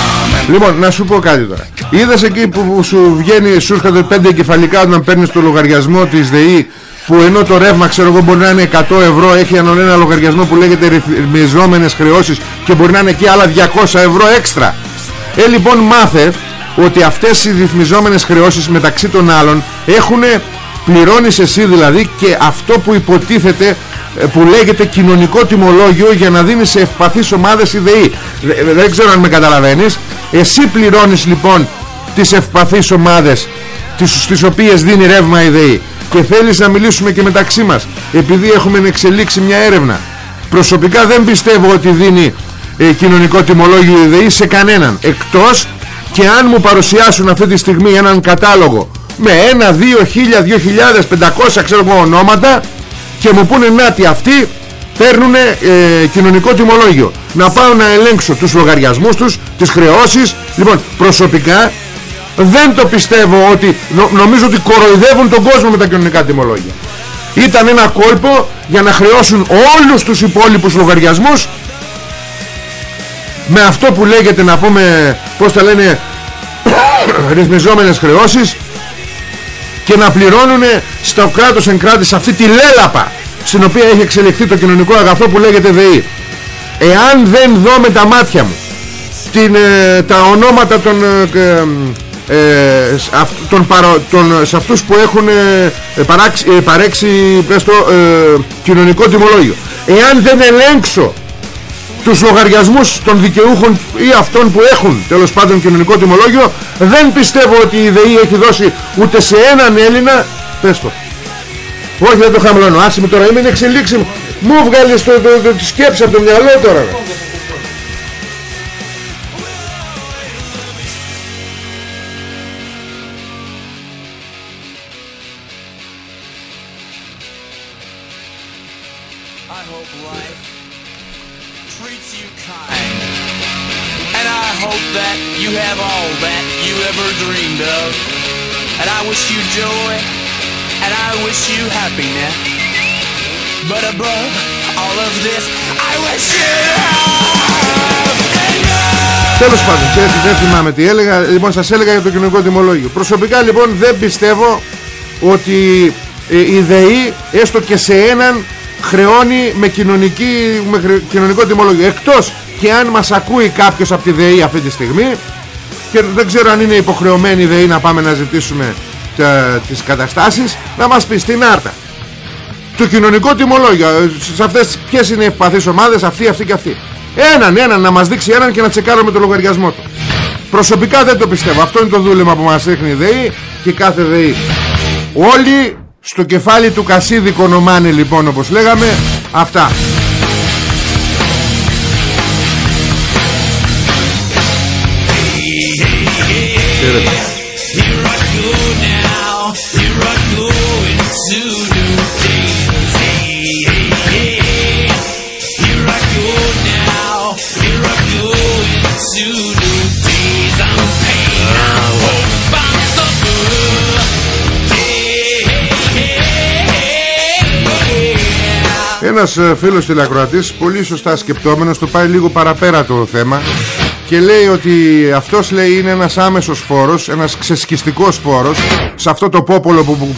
Λοιπόν να σου πω κάτι τώρα. Είδες εκεί που σου βγαίνει Σου έρχονται πέντε κεφαλικά όταν παίρνεις το λογαριασμό της ΔΕΗ που ενώ το ρεύμα ξέρω εγώ μπορεί να είναι 100 ευρώ έχει ένα λογαριασμό που λέγεται ρυθμιζόμενες χρεώσεις και μπορεί να είναι εκεί άλλα 200 ευρώ έξτρα. Ε λοιπόν μάθε ότι αυτές οι ρυθμιζόμενες χρεώσεις μεταξύ των άλλων έχουν πληρώνεις εσύ δηλαδή και αυτό που υποτίθεται ε, που λέγεται κοινωνικό τιμολόγιο για να δίνεις σε ευπαθείς ομάδες ιδεή δεν ξέρω αν με καταλαβαίνεις. Εσύ πληρώνεις λοιπόν τις ευπαθείς ομάδες τις, τις οποίες δίνει ρεύμα η ΔΕΗ. Και θέλεις να μιλήσουμε και μεταξύ μας επειδή έχουμε εξελίξει μια έρευνα. Προσωπικά δεν πιστεύω ότι δίνει ε, κοινωνικό τιμολόγιο η ΔΕΗ σε κανέναν εκτός και αν μου παρουσιάσουν αυτή τη στιγμή έναν κατάλογο με ένα, δύο, χίλια, δύο χιλιάδες, πεντακόσια ξέρω εγώ ονόματα και μου πούνε να τι αυτοί παίρνουν ε, κοινωνικό τιμολόγιο. Να πάω να ελέγξω τους λογαριασμούς τους τις χρεώσεις λοιπόν προσωπικά δεν το πιστεύω ότι νομίζω ότι κοροϊδεύουν τον κόσμο με τα κοινωνικά τιμολόγια. Ήταν ένα κόλπο για να χρεώσουν όλους τους υπόλοιπους λογαριασμούς με αυτό που λέγεται να πούμε πως τα λένε ρυθμιζόμενες χρεώσεις και να πληρώνουν στο κράτος εν κράτης σε αυτή τη λέλαπα στην οποία έχει εξελιχθεί το κοινωνικό αγαθό που λέγεται ΔΕΗ. Εάν δεν δω με τα μάτια μου την, ε, τα ονόματα των, ε, ε, των, παρα, των, σε αυτούς που έχουν ε, παράξει, ε, παρέξει πες το, κοινωνικό τιμολόγιο. Εάν δεν ελέγξω τους λογαριασμούς των δικαιούχων ή αυτών που έχουν τέλος πάντων κοινωνικό τιμολόγιο δεν πιστεύω ότι η ΔΕΗ έχει δώσει ούτε σε έναν Έλληνα. Πες το. Όχι δεν το χαμηλώνω. Άσε με τώρα είμαι εξελίξη μου βγάλεις το, το, το, τη σκέψη από το μυαλό τώρα Τέλος πάντων, δεν θυμάμαι τι έλεγα. Λοιπόν, σας έλεγα για το κοινωνικό τιμολόγιο. Προσωπικά λοιπόν δεν πιστεύω ότι ε, η ΔΕΗ έστω και σε έναν χρεώνει με, κοινωνική, με κοινωνικό τιμολόγιο. Εκτός και αν μας ακούει κάποιος από τη ΔΕΗ αυτή τη στιγμή και δεν ξέρω αν είναι υποχρεωμένη η ΔΕΗ να πάμε να ζητήσουμε τα, τις καταστάσεις να μας πει στην άρτα το κοινωνικό τιμολόγιο ε, σε αυτές ποιες είναι οι ευπαθείς ομάδες αυτή, αυτή και αυτή έναν, έναν να μας δείξει έναν και να τσεκάρουμε το λογαριασμό του. Προσωπικά δεν το πιστεύω. Αυτό είναι το δούλεμα που μας ρίχνει η ΔΕΗ και κάθε ΔΕΗ. Όλοι στο κεφάλι του Κασίδη Κονομάνη λοιπόν όπως λέγαμε αυτά Ένας ε, φίλος τηλεακροατής πολύ σωστά σκεπτόμενος το πάει λίγο παραπέρα το θέμα και λέει ότι αυτός λέει είναι ένας άμεσος φόρος ένας ξεσκιστικός φόρος σε αυτό το πόπολο που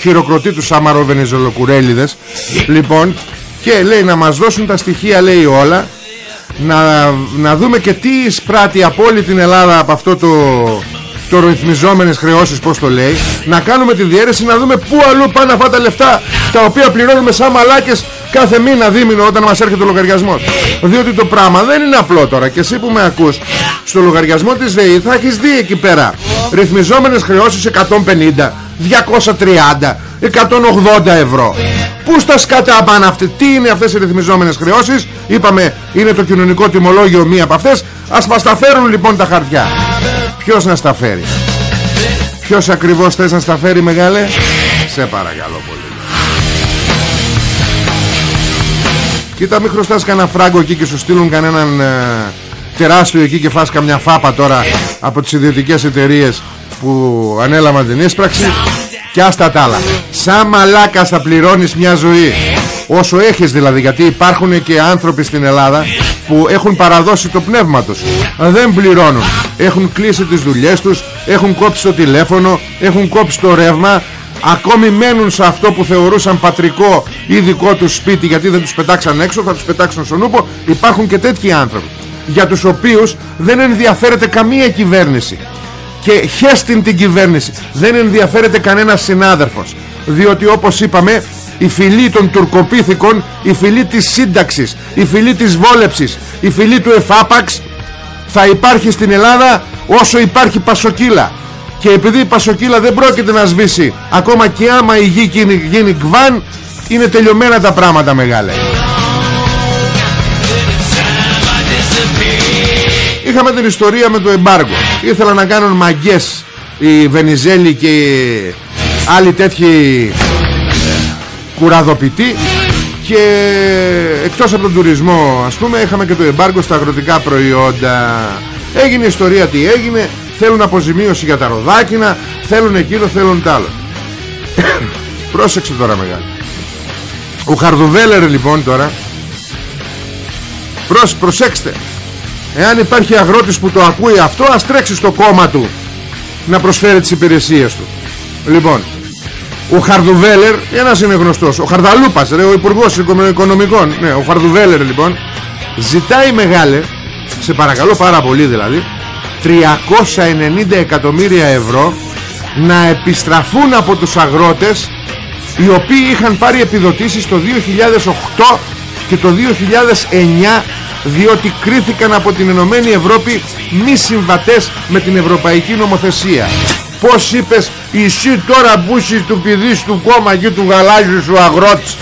χειροκροτεί τους αμαροβενιζολοκουρέλιδες λοιπόν και λέει να μας δώσουν τα στοιχεία λέει όλα να, να δούμε και τι εισπράττει από όλη την Ελλάδα από αυτό το το ρυθμιζόμενες χρεώσεις πως το λέει. Να κάνουμε τη διαίρεση να δούμε πού αλλού πάνε αυτά τα λεφτά τα οποία πληρώνουμε σαν μαλάκες κάθε μήνα δίμηνο όταν μας έρχεται ο λογαριασμός. Διότι το πράγμα δεν είναι απλό τώρα. Και εσύ που με ακούς στο λογαριασμό της ΔΕΗ θα έχεις δει εκεί πέρα. Ρυθμιζόμενες χρεώσεις 150 230 180 ευρώ. Πού στα σκάτα πάνε αυτοί; Τι είναι αυτές οι ρυθμιζόμενες χρεώσεις; Είπαμε είναι το κοινωνικό τιμολόγιο Μία από αυτές. Ας μας τα φέρουν λοιπόν τα χαρτιά. Ποιος να στα φέρει; Ποιος ακριβώς θες να στα φέρει μεγάλε; Σε παρακαλώ πολύ Κοίτα μην χρωστάς κανένα φράγκο εκεί Και σου στείλουν κανέναν ε, Τεράστιο εκεί και φας καμιά φάπα τώρα Από τις ιδιωτικές εταιρείες Που ανέλαβαν την ίσπραξη Και άστα τα άλλα. Σαν μαλάκα θα πληρώνεις μια ζωή. Όσο έχεις δηλαδή γιατί υπάρχουν και άνθρωποι στην Ελλάδα Που έχουν παραδώσει το πνεύμα τους. Δεν πληρώνουν. Έχουν κλείσει τις δουλειές τους Έχουν κόψει το τηλέφωνο Έχουν κόψει το ρεύμα Ακόμη μένουν σε αυτό που θεωρούσαν πατρικό ή δικό τους σπίτι γιατί δεν τους πετάξαν έξω, θα τους πετάξουν στον ούπο. Υπάρχουν και τέτοιοι άνθρωποι για τους οποίους δεν ενδιαφέρεται καμία κυβέρνηση. Και χέστην την κυβέρνηση δεν ενδιαφέρεται κανένας συνάδελφος. Διότι όπως είπαμε η φυλή των τουρκοπίθηκων η φυλή της σύνταξης η φυλή της βόλεψης η φυλή του εφάπαξ θα υπάρχει στην Ελλάδα όσο υπάρχει πασοκύλα και επειδή η πασοκύλα δεν πρόκειται να σβήσει ακόμα και άμα η γη γίνει, γίνει κβάν είναι τελειωμένα τα πράγματα μεγάλα Είχαμε την ιστορία με το εμπάργο. Ήθελαν να κάνουν μαγκές Οι Βενιζέλοι και οι άλλοι τέτοιοι Κουραδοποιητοί. Και εκτός από τον τουρισμό Ας πούμε είχαμε και το εμπάργο στα αγροτικά προϊόντα. Έγινε ιστορία τι έγινε Θέλουν αποζημίωση για τα ροδάκινα Θέλουν εκείνο θέλουν τ' άλλο. Πρόσεξε τώρα μεγάλο Ο Χαρδουβέλερ λοιπόν τώρα Προσ, Προσέξτε Εάν υπάρχει αγρότης που το ακούει αυτό Ας τρέξει στο κόμμα του Να προσφέρει τις υπηρεσίες του. Λοιπόν Ο Χαρδουβέλερ Ένας είναι γνωστός Ο Χαρδαλούπας ρε, Ο υπουργός οικονομικών ναι, Ο Χαρδουβέλερ λοιπόν ζητάει μεγάλε σε παρακαλώ πάρα πολύ δηλαδή 390 εκατομμύρια ευρώ να επιστραφούν από τους αγρότες οι οποίοι είχαν πάρει επιδοτήσεις το 2008 και το 2009 διότι κρίθηκαν από την Ενωμένη Ευρώπη μη συμβατές με την Ευρωπαϊκή Νομοθεσία. Πώς είπες εσύ τώρα που είσαι του πηδής του κόμμα και του γαλάζιου σου αγρότης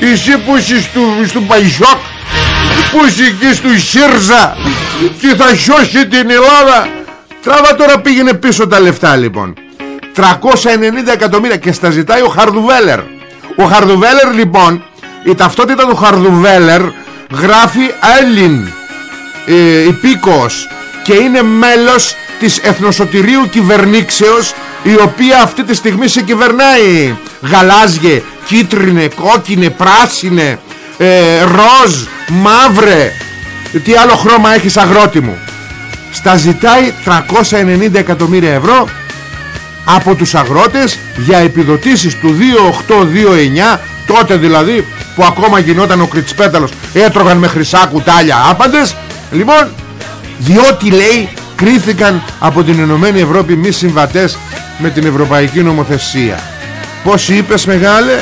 εσύ που είσαι του, στο Παϊσόκ που είσαι εκεί στο Σύρζα και θα σώσει την Ελλάδα. Τράβα τώρα πήγαινε πίσω τα λεφτά λοιπόν. 390 εκατομμύρια και στα ζητάει ο Χαρδουβέλερ. Ο Χαρδουβέλερ λοιπόν η ταυτότητα του Χαρδουβέλερ γράφει Έλλην ε, υπήκοος και είναι μέλος της Εθνοσωτηρίου Κυβερνήξεως η οποία αυτή τη στιγμή σε κυβερνάει. Γαλάζιε, κίτρινε, κόκκινε, πράσινε ε, ροζ, μαύρε. Τι άλλο χρώμα έχεις αγρότη μου; Στα ζητάει 390 εκατομμύρια ευρώ από τους αγρότες για επιδοτήσεις του 2829 τότε δηλαδή που ακόμα γινόταν ο Κριτσπέταλος. Έτρωγαν με χρυσά κουτάλια άπαντες. Λοιπόν διότι λέει κρίθηκαν από την Ενωμένη Ευρώπη μη συμβατές με την Ευρωπαϊκή Νομοθεσία. Πως είπες μεγάλε;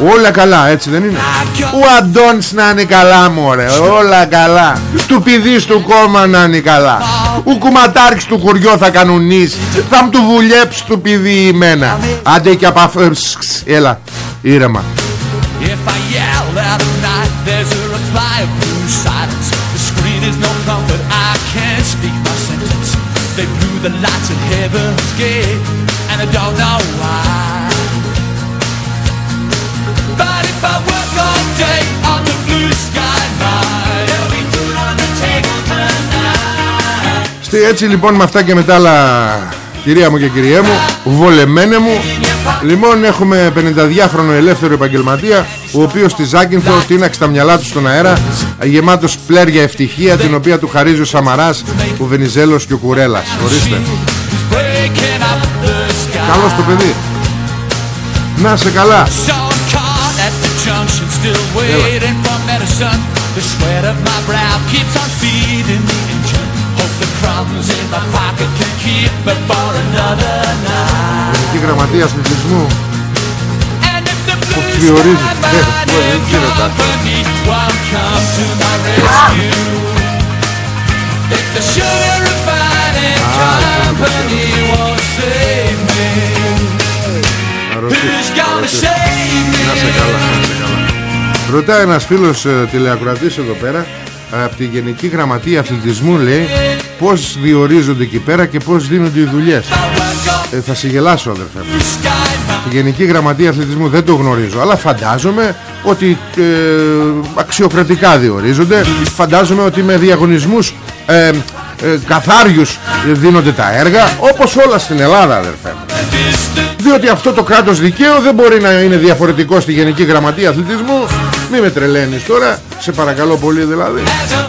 Όλα καλά έτσι δεν είναι; Ο Αντώνης να είναι καλά μωρέ Όλα καλά Του πηδής του κόμμα να είναι καλά Ο κουματάρχης του χωριό θα κανονίσει Θα μου του βουλέψει του πηδή εμένα Άντε και από αυτό Έλα ήρεμα If I yell out at night, there's a reply of blue silence. The screen is no comfort, I can't speak my sentence. They blew the lights at heaven's gate, and I don't know why. Έτσι λοιπόν με αυτά και με τα άλλα Κυρία μου και κυρία μου Βολεμένε μου Λοιπόν έχουμε 52χρονο ελεύθερο επαγγελματία Ο οποίος στη Ζάκυνθο τίναξε τα μυαλά του στον αέρα Γεμάτος πλέρια ευτυχία Την οποία του χαρίζει ο Σαμαράς Ο Βενιζέλος και ο Κουρέλας. Ορίστε. Καλώς το παιδί. Να σε καλά Ελληνική γραμματεία αθλητισμού. Που διορίζει Δεν γίνεται Να σε καλά, να σε καλά. Ρωτάει ένας φίλος ε, τηλεακροατής εδώ πέρα από τη Γενική Γραμματεία Αθλητισμού λέει πως διορίζονται εκεί πέρα και πως δίνονται οι δουλειές. Ε, θα σε γελάσω αδερφέ μου. Τη Γενική Γραμματεία Αθλητισμού δεν το γνωρίζω αλλά φαντάζομαι ότι ε, αξιοκρατικά διορίζονται. Φαντάζομαι ότι με διαγωνισμούς ε, ε, καθάριους δίνονται τα έργα όπως όλα στην Ελλάδα αδερφέ μου. Διότι αυτό το κράτος δικαίου δεν μπορεί να είναι διαφορετικό στη Γενική Γραμματεία Αθλητισμού μη με τρελαίνεις. Τώρα Σε παρακαλώ πολύ δηλαδή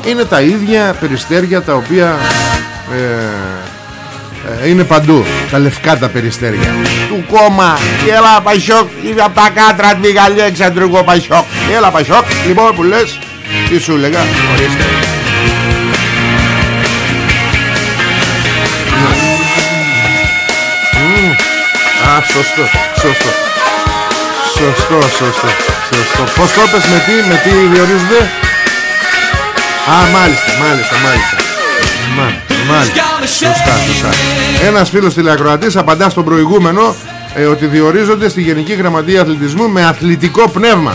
Είναι τα ίδια περιστέρια τα οποία ε, ε, Είναι παντού. Τα λευκά τα περιστέρια. Του κόμμα. Έλα Πασόκ. Είναι από τα κάτρα τη Γαλλία εξαντρικό Πασόκ. Έλα Πασόκ. Λοιπόν που λες Τι σου λέγα Ορίστε. Α, σωστό, σωστό. Σωστό, σωστό, σωστό. Πώς το έπες με τι, με τι διορίζονται; Α, μάλιστα, μάλιστα, μάλιστα. Μα, Μάλιστα, σωστά, σωστά. Ένας φίλος τηλεακροατής απαντά στον προηγούμενο ε, Ότι διορίζονται στη Γενική Γραμματεία Αθλητισμού Με αθλητικό πνεύμα.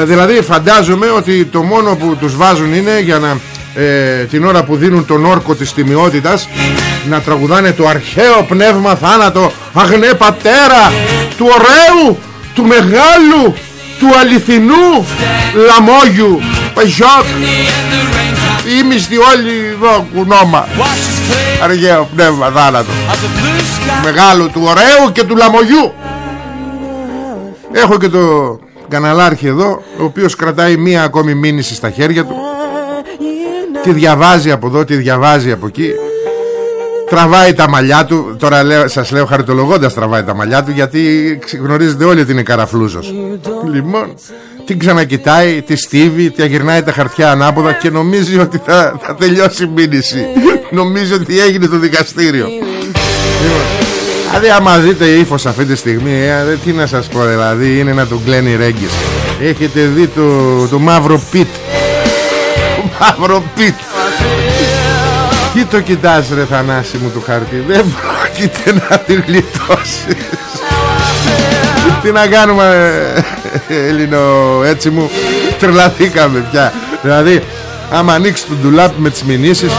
Ε, Δηλαδή φαντάζομαι ότι το μόνο που τους βάζουν είναι Για να ε, την ώρα που δίνουν τον όρκο της τιμιότητας να τραγουδάνε το αρχαίο πνεύμα θάνατο. Αγνέ πατέρα του ωραίου του μεγάλου του αληθινού λαμόγιου Παϊσόκ Είμαστε όλοι εδώ κουνόμα. Αργαίο πνεύμα θάνατο. Μεγάλου του ωραίου και του λαμογιού Έχω και το καναλάρχη εδώ Ο οποίος κρατάει μία ακόμη μήνυση στα χέρια του. Τι διαβάζει από εδώ, τι διαβάζει από εκεί Τραβάει τα μαλλιά του. Τώρα λέω, σας λέω χαριτολογώντας τραβάει τα μαλλιά του Γιατί γνωρίζετε όλοι ότι είναι καραφλούζος. Λοιπόν Την ξανακοιτάει, τη στίβει Τη αγυρνάει τα χαρτιά ανάποδα Και νομίζει ότι θα, θα τελειώσει η μήνυση. Νομίζει ότι έγινε το δικαστήριο. Λοιπόν, Δηλαδή άμα δείτε ύφος αυτή τη στιγμή ε, Τι να σας πω δηλαδή Είναι να τον κλαίνει ρέγγις. Έχετε δει το, το μαύρο πιτ. Το μαύρο πιτ Τι το κοιτάς ρε Θανάση μου του χαρτί. Δεν πρόκειται να τη γλιτώσεις. Τι να κάνουμε Έλληνο έτσι μου Τρελαθήκαμε πια. Δηλαδή άμα ανοίξεις το ντουλάπι με τις μηνύσεις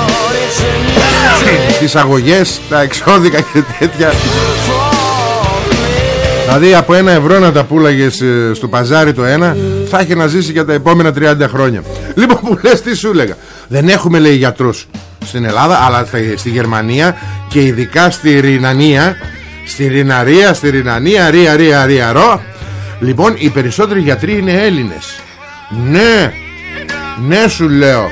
τις αγωγές, τα εξώδικα και τέτοια. Δηλαδή από ένα ευρώ να τα πουλάγες ε, στο παζάρι το ένα Θα έχει να ζήσει για τα επόμενα 30 χρόνια. Λοιπόν που λες τι σου έλεγα. Δεν έχουμε λέει γιατρούς στην Ελλάδα Αλλά στη Γερμανία και ειδικά στη Ρινανία. Στη Ριναρία, στη Ρινανία Ρία, Ρία, Ρία, Ρο Λοιπόν οι περισσότεροι γιατροί είναι Έλληνες. Ναι. Ναι σου λέω.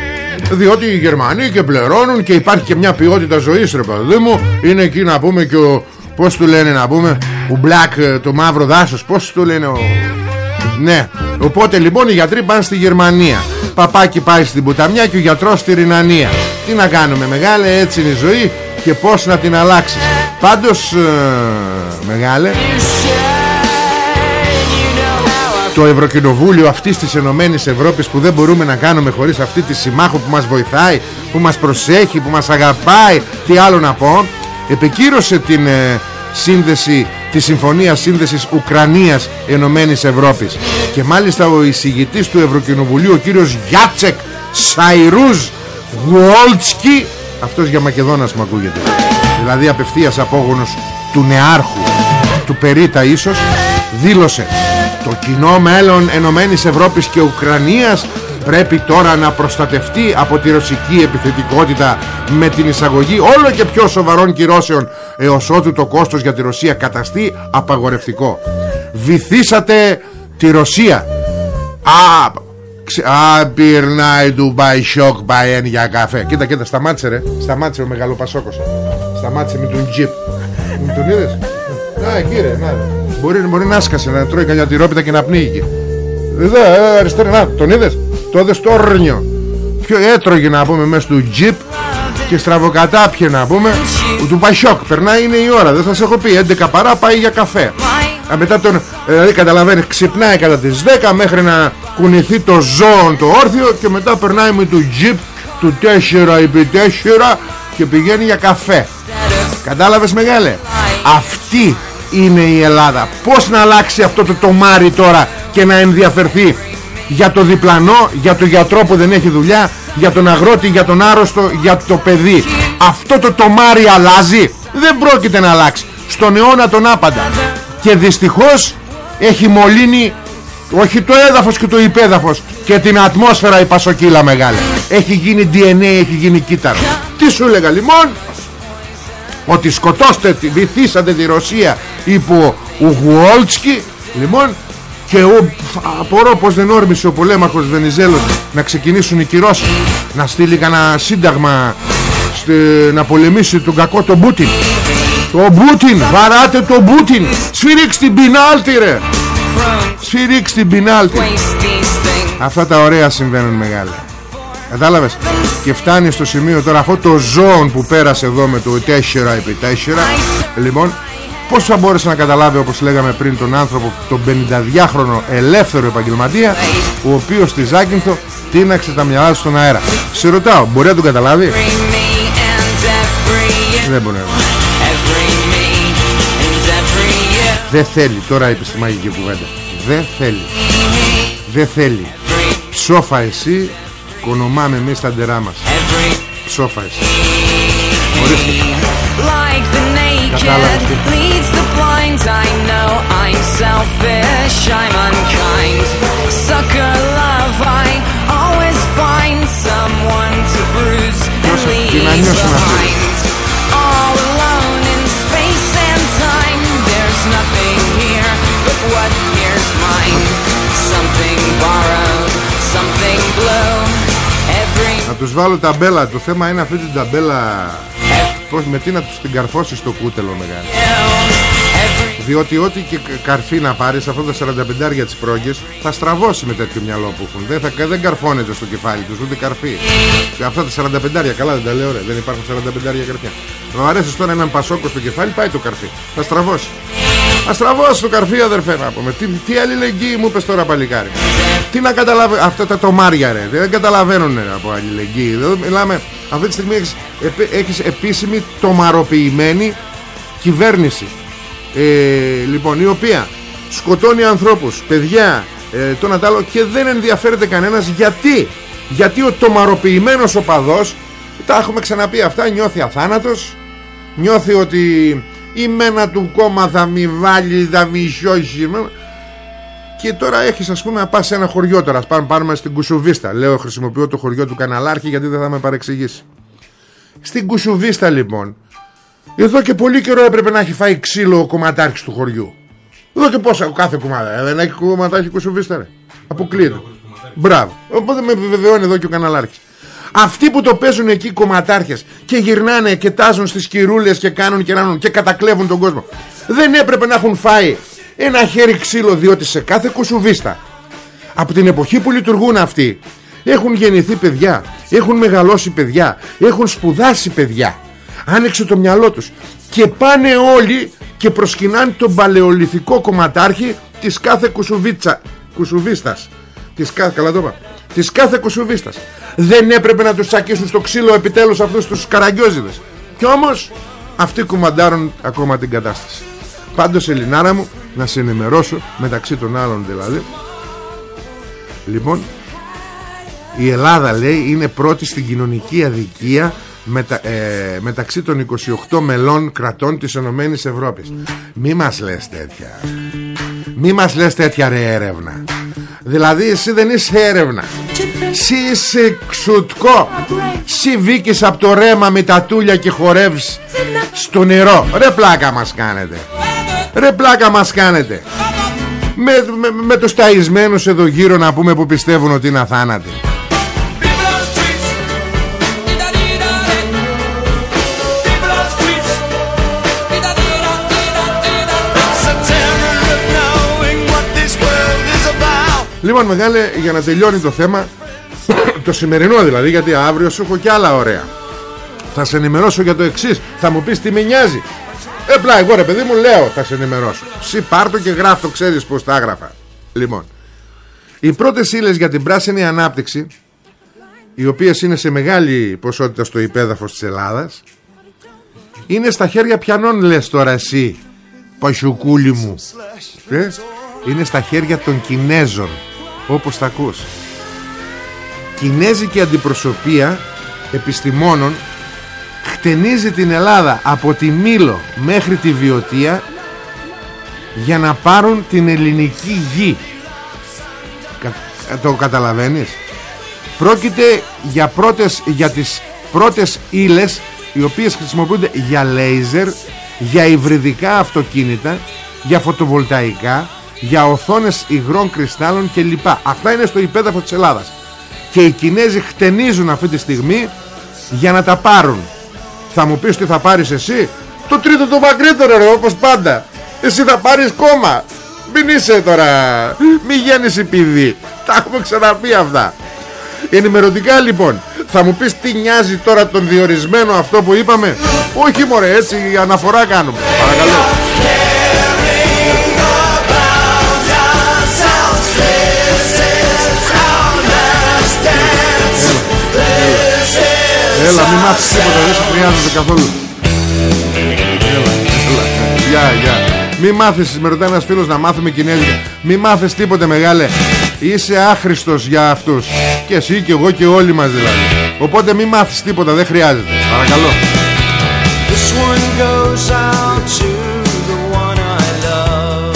Διότι οι Γερμανοί και πληρώνουν και υπάρχει και μια ποιότητα ζωής ρε παιδί μου. Είναι εκεί να πούμε και ο πως του λένε να πούμε ο Black το μαύρο δάσος πως του λένε ο... ναι. Οπότε λοιπόν οι γιατροί πάνε στη Γερμανία. Παπάκι πάει στην Πουταμιά και ο γιατρός στη Ρινανία τι να κάνουμε μεγάλε έτσι είναι η ζωή και πως να την αλλάξεις. Πάντως ε, μεγάλε το Ευρωκοινοβούλιο αυτής της Ενωμένης Ευρώπης που δεν μπορούμε να κάνουμε χωρίς αυτή τη συμμάχο που μας βοηθάει, που μας προσέχει, που μας αγαπάει, τι άλλο να πω, επικύρωσε την ε, σύνδεση, τη Συμφωνία Σύνδεσης Ουκρανίας Ενωμένης Ευρώπης. Και μάλιστα ο εισηγητής του Ευρωκοινοβουλίου, ο κύριος Γιάτσεκ Σαϊρούζ Γουόλτσκι, αυτός για Μακεδόνας μου ακούγεται, δηλαδή απευθείας απόγονος του νεάρχου, του Περίτα ίσως, δήλωσε το κοινό μέλλον Ενωμένης Ευρώπης και Ουκρανίας πρέπει τώρα να προστατευτεί από τη ρωσική επιθετικότητα με την εισαγωγή όλο και πιο σοβαρών κυρώσεων έως ότου το κόστος για τη Ρωσία καταστεί απαγορευτικό. Βυθίσατε τη Ρωσία. Α, α πυρνάει του μπαϊ σοκ μπαϊ για καφέ. Κοίτα, κοίτα, σταμάτησε ρε. Σταμάτησε ο μεγαλοπασόκος. Σταμάτησε με τον τζιπ. Τον είδες; Να, κύριε, να. Μπορεί, μπορεί να άσκασε να τρώει καλιά τυρόπιτα και να πνίγει. Εδώ, ε, αριστερά, να, τον είδες; Το είδες το όρνιο. Ποιο έτρωγε να πούμε μέσα του τζιπ και στραβοκατάπιε να πούμε του Πασιόκ. Περνάει είναι η ώρα, δεν θα σε έχω πει. 11 παρά πάει για καφέ. Α, μετά τον, ε, δηλαδή καταλαβαίνεις, ξυπνάει κατά τις 10 μέχρι να κουνηθεί το ζώο το όρθιο και μετά περνάει με το τζιπ του 4 επί 4 και πηγαίνει για καφέ. Κατάλαβες μεγάλε; Αυτή είναι η Ελλάδα Πως να αλλάξει αυτό το τομάρι τώρα Και να ενδιαφερθεί Για το διπλανό, για το γιατρό που δεν έχει δουλειά Για τον αγρότη, για τον άρρωστο Για το παιδί Αυτό το τομάρι αλλάζει Δεν πρόκειται να αλλάξει Στον αιώνα τον άπαντα Και δυστυχώς έχει μολύνει όχι το έδαφος και το υπέδαφος Και την ατμόσφαιρα η πασοκύλα μεγάλη. Έχει γίνει DNA, έχει γίνει κύτταρο. Τι σου έλεγα λοιπόν; Ότι σκοτώστε, βυθίσατε τη Ρωσία υπό Ουγουόλτσκι λοιπόν και ο, απορώ πως δεν όρμησε ο πολέμαχος Βενιζέλος να ξεκινήσουν οι κυρώσεις να στείλει κανένα σύνταγμα στε, να πολεμήσει τον κακό τον Μπούτιν το Μπούτιν, βαράτε το Μπούτιν σφυρίξ την πινάλτη ρε σφυρίξ την πινάλτη αυτά τα ωραία συμβαίνουν μεγάλα. Κατάλαβες; Και φτάνει στο σημείο τώρα αυτό το ζώο που πέρασε εδώ με το 4 επί 4 Λοιπόν Πώς θα μπόρεσε να καταλάβει όπως λέγαμε πριν τον άνθρωπο Τον 52χρονο ελεύθερο επαγγελματία Ο οποίος στη Ζάκυνθο τίναξε τα μυαλά του στον αέρα. Σε ρωτάω μπορεί να τον καταλάβει; Δεν μπορεί να Δεν θέλει τώρα επιστημαγική κουβέντα. Δεν θέλει. Δεν θέλει. Ψόφα εσύ Κονομάμε εμείς τα ντερά μας. Ψόφα εσύ. Ορίστε Κατάλαβες τι; Τι να νιώσουν αυτοί τους βάλω ταμπέλα. Το θέμα είναι αυτή την ταμπέλα πώς, με τι να τους την καρφώσεις το κούτελο μεγάλο διότι ό,τι και καρφί να πάρεις αυτό τα 45 τις πρόγκες θα στραβώσει με τέτοιο μυαλό που έχουν. Δεν, θα, δεν καρφώνεται στο κεφάλι τους ούτε καρφί. Αυτά τα 45 καλά δεν τα λέω ρε. Δεν υπάρχουν 45 καρφιά. Να αρέσει τώρα έναν πασόκο στο κεφάλι πάει το καρφί. Θα στραβώσει θα στραβώσει το καρφί αδερφέ να πούμε. Τι, τι αλληλεγγύη μου είπες τώρα παλικάρι. Τι να καταλαβαίνω αυτά τα τομάρια ρε. Δεν καταλαβαίνουν ρε, από αλληλεγγύη. Δεν, μιλάμε αυτή τη στιγμή έχεις, έχεις επίσημη τομαροποιημένη κυβέρνηση. Ε, λοιπόν η οποία σκοτώνει ανθρώπους, παιδιά ε, τον Ατάλο και δεν ενδιαφέρεται κανένας γιατί. Γιατί ο τομαροποιημένος οπαδός τα έχουμε ξαναπεί αυτά νιώθει αθάνατος νιώθει ότι η μένα του κόμμα θα μη βάλεις θα μη σιώσει και τώρα έχεις ας πούμε να πας σε ένα χωριό τώρα πάμε, πάμε στην Κουσουβίστα λέω χρησιμοποιώ το χωριό του Καναλάρχη γιατί δεν θα με παρεξηγήσει στην Κουσουβίστα λοιπόν εδώ και πολύ καιρό έπρεπε να έχει φάει ξύλο ο κομματάρχης του χωριού. Εδώ και πόσα κάθε κομμάτι. Ε, δεν έχει κομματάρχη κουσουβίστα ρε. Αποκλείεται. Μπράβο. Οπότε με βεβαιώνει εδώ και ο καναλάρχης. Αυτοί που το παίζουν εκεί οι κομματάρχες και γυρνάνε και τάζουν στις κυρούλες και κάνουν και ράνουν και κατακλέβουν τον κόσμο. Δεν έπρεπε να έχουν φάει ένα χέρι ξύλο διότι σε κάθε κουσουβίστα από την εποχή που λειτουργούν αυτοί έχουν γεννηθεί παιδιά, έχουν μεγαλώσει παιδιά, έχουν σπουδάσει παιδιά άνοιξε το μυαλό τους και πάνε όλοι και προσκυνάνε τον παλαιολιθικό κομματάρχη της κάθε κουσουβίτσα, κουσουβίστας της κάθε, καλά το της κάθε κουσουβίστας δεν έπρεπε να τους τσακίσουν στο ξύλο επιτέλους αυτούς τους καραγκιόζιδες και όμως αυτοί κουμαντάρουν ακόμα την κατάσταση. Πάντως Ελληνάρα μου να σε ενημερώσω μεταξύ των άλλων δηλαδή. Λοιπόν η Ελλάδα λέει είναι πρώτη στην κοινωνική αδικία μετα, ε, μεταξύ των 28 μελών κρατών της Ενωμένης Ευρώπης. Μη μας λες τέτοια. Μη μας λες τέτοια ρε έρευνα Δηλαδή εσύ δεν είσαι έρευνα. Εσύ είσαι ξουτκό. Εσύ βήκες από το ρέμα με τα τούλια και χορεύεις στο νερό. Ρε πλάκα μας κάνετε. Ρε πλάκα μας κάνετε. Με, με, με τους ταϊσμένους εδώ γύρω να πούμε που πιστεύουν ότι είναι αθάνατοι Λοιπόν μεγάλε για να τελειώνει το θέμα Το σημερινό δηλαδή γιατί αύριο σου έχω και άλλα ωραία. Θα σε ενημερώσω για το εξής. Θα μου πεις τι με νοιάζει. Ε πλά εγώ ρε παιδί μου λέω θα σε ενημερώσω. Συ πάρτο και γράφτο ξέρεις πως τα έγραφα. Λοιπόν Οι πρώτες ύλες για την πράσινη ανάπτυξη Οι οποίες είναι σε μεγάλη ποσότητα στο υπέδαφος της Ελλάδας Είναι στα χέρια πιανών λες τώρα εσύ Πασιουκούλη μου. Ε; Είναι στα χέρια των Κινέζων όπως τα ακούς. Κινέζικη αντιπροσωπεία επιστημόνων χτενίζει την Ελλάδα από τη Μήλο μέχρι τη Βιωτία για να πάρουν την ελληνική γη. Το καταλαβαίνεις; Πρόκειται για, πρώτες, για τις πρώτες ύλες οι οποίες χρησιμοποιούνται για λέιζερ για υβριδικά αυτοκίνητα για φωτοβολταϊκά για οθόνες υγρών κρυστάλλων κλπ. Αυτά είναι στο υπέδαφος της Ελλάδας. Και οι Κινέζοι χτενίζουν αυτή τη στιγμή για να τα πάρουν. Θα μου πεις τι θα πάρεις εσύ; Το τρίτο το μακρύτερο ρε όπως πάντα. Εσύ θα πάρεις κόμμα. Μην είσαι τώρα. Μη γέννης επειδή. Τα έχουμε ξαναπεί αυτά. Ενημερωτικά λοιπόν Θα μου πεις τι νοιάζει τώρα τον διορισμένο αυτό που είπαμε; Όχι μωρέ έτσι αναφορά κάνουμε Παρακαλώ Έλα μη μάθεις τίποτα Δεν σε χρειάζεται καθόλου. Έλα, έλα Γεια, γεια. Μη μάθεις, με ρωτάει ένας φίλος να μάθουμε κινέζικα. Μη μάθεις τίποτε μεγάλε. Είσαι άχρηστος για αυτούς. Και εσύ και εγώ και όλοι μας δηλαδή. Οπότε μη μάθεις τίποτα, δεν χρειάζεται. Παρακαλώ. This one goes out to the one I love.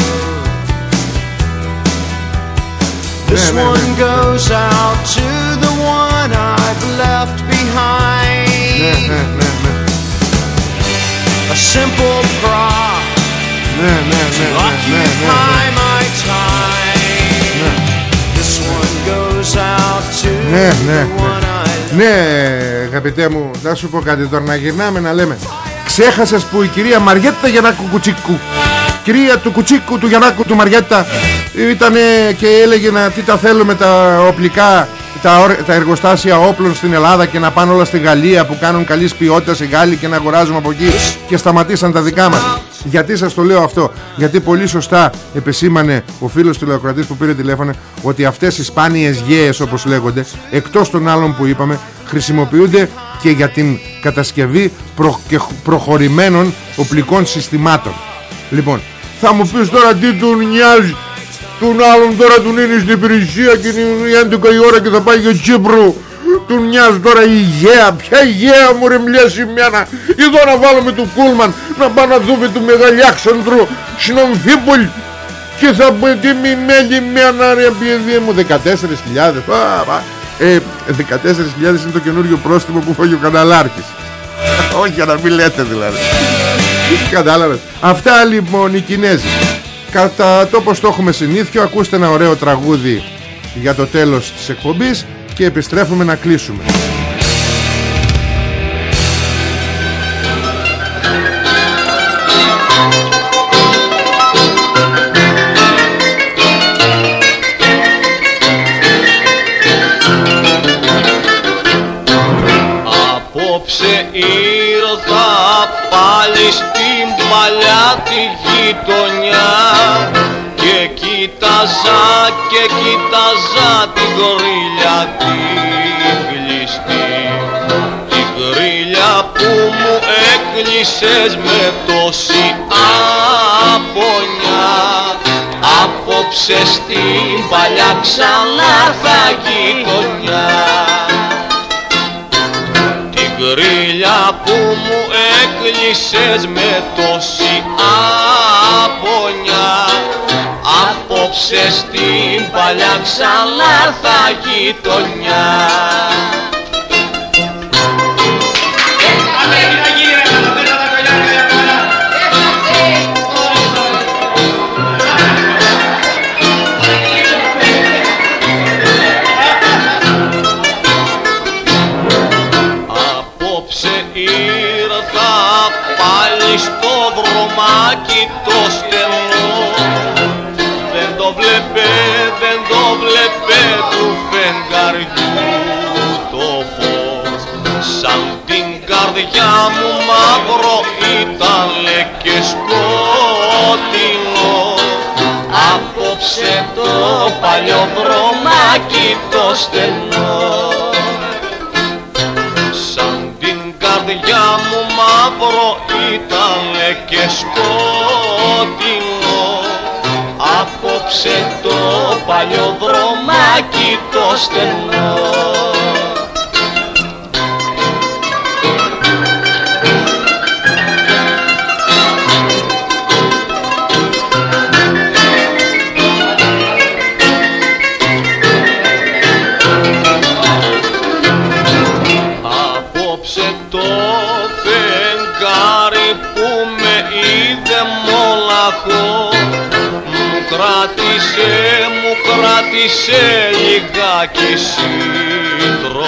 This ναι, ναι, one ναι. goes out to the one I've left behind Ναι, ναι, ναι, ναι A simple prop Ναι, ναι, ναι, ναι, ναι, ναι, ναι. Ναι, ναι, ναι. Ναι, αγαπητέ μου, θα σου πω κάτι τώρα να γυρνάμε να λέμε Ξέχασες που η κυρία Μαριέτα Γιαννάκου Κουτσίκου Κυρία του Κουτσίκου του Γιαννάκου του Μαριέτα Ήτανε και έλεγε να τι τα θέλουμε τα οπλικά τα, τα εργοστάσια όπλων στην Ελλάδα και να πάνε όλα στη Γαλλία που κάνουν καλής ποιότητας οι Γάλλοι και να αγοράζουμε από εκεί και σταματήσαν τα δικά μας. Γιατί σας το λέω αυτό, γιατί πολύ σωστά επεσήμανε ο φίλος του Λεοκρατής που πήρε τηλέφωνο ότι αυτές οι σπάνιες γέες όπως λέγονται, εκτός των άλλων που είπαμε, χρησιμοποιούνται και για την κατασκευή προ, και προχωρημένων οπλικών συστημάτων. Λοιπόν, θα μου πεις τώρα τι του νοιάζει τον άλλον τώρα του είναι στην υπηρεσία και είναι 11 η ώρα και θα πάει για Τσίπρο του νοιάζει τώρα η υγεία. Ποια υγεία μου ρε μια σημειάνα Εδώ να βάλουμε του Κούλμαν Να πάμε να δούμε του Μεγαλιάξανδρου Στην Αμφίπολη Και θα πούμε τι μη μέλη μια να ρε παιδί μου 14.000 ε, 14.000 είναι το καινούριο πρόστιμο που φόγει ο Καναλάρχης. Όχι για να μην λέτε δηλαδή. Κατάλαβες. Αυτά λοιπόν οι Κινέζοι Κατά το πως το έχουμε συνήθιο Ακούστε ένα ωραίο τραγούδι Για το τέλος της εκπομπής Και επιστρέφουμε να κλείσουμε. Απόψε ήρθα πάλι στην παλιά τη γειτονιά και κοίταζα και κοίταζα την κορίλια τη κλειστή την κορίλια που μου έκλεισες με τόση απονιά. Απόψε στην παλιά ξανά θα γειτονιά. Την κρύλια που μου έκλεισες με τόση Απόψε στην παλιά ξανά θα γειτονιά Απόψε ήρθα πάλι στο δρομάκι του φεγγαριού το φως Σαν την καρδιά μου μαύρο ήταν και σκότεινο. Απόψε το παλιό δρομάκι το στενό. Σαν την καρδιά μου μαύρο ήταν και σκότεινο Απόψε το παλιό δρομάκι το στενό κράτησε λιγάκι συντροφιά.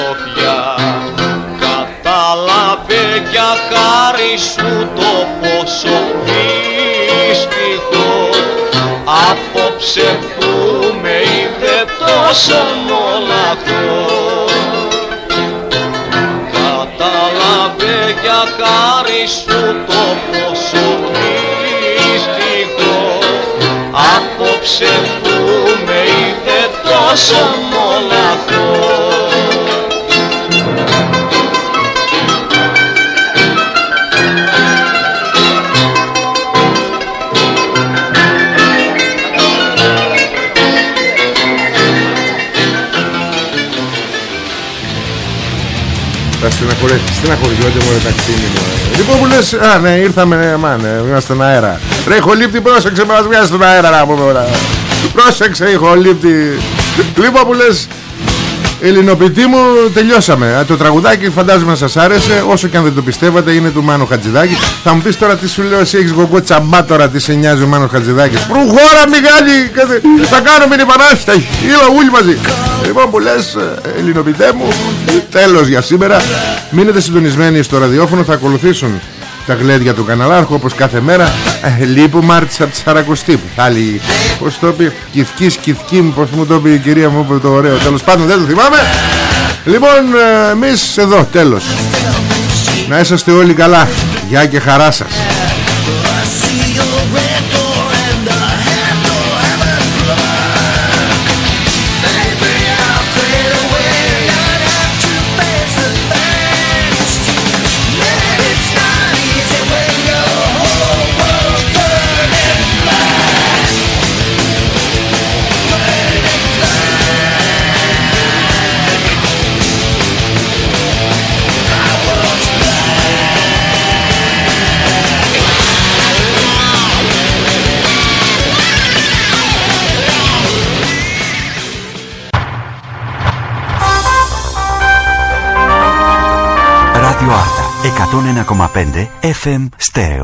Κατάλαβε για χάρη σου το πόσο δυστυχώ Απόψε που με είδε τόσο μοναχό. Κατάλαβε για χάρη σου το πόσο δυστυχώ Απόψε που με είδε τόσο μοναχός. Τα στεναχωρέ- στεναχωριόνται μου ρε τα κτίνη μου ε. Λοιπόν που λες Α ναι ήρθαμε ναι, μά, ναι, είμαστε στον αέρα. Ρε ηχολήπτη πρόσεξε μας βγάζει στον αέρα να πούμε τώρα Πρόσεξε ηχολήπτη Λοιπόν που λες Ελληνοποιητή μου τελειώσαμε. Α, Το τραγουδάκι φαντάζομαι να σας άρεσε. Όσο και αν δεν το πιστεύατε είναι του Μάνου Χατζηδάκη. Θα μου πεις τώρα τι σου λέω Εσύ έχεις γογκό τσαμπά τώρα Τι σε νοιάζει ο Μάνος Χατζηδάκης. Προχώρα Μιγάλη κάθε- Θα κάνουμε την επανάσταση Ήλα ούλοι μαζί. Λοιπόν που λες ε, Ελληνοποιητέ μου Τέλος για σήμερα. Μείνετε συντονισμένοι στο ραδιόφωνο Θα ακολουθήσουν τα γλέντια του καναλάρχου όπως κάθε μέρα ε, Λείπω Μάρτης από τη Σαρακοστή που θα λέει Πως το πει Κυθκής κυθκή μου Πως μου το πει η κυρία μου που το ωραίο Τέλος πάντων δεν το θυμάμαι. Λοιπόν ε, εμείς εδώ τέλος. Να είσαστε όλοι καλά. Γεια και χαρά σας 101,5 FM Στέρεο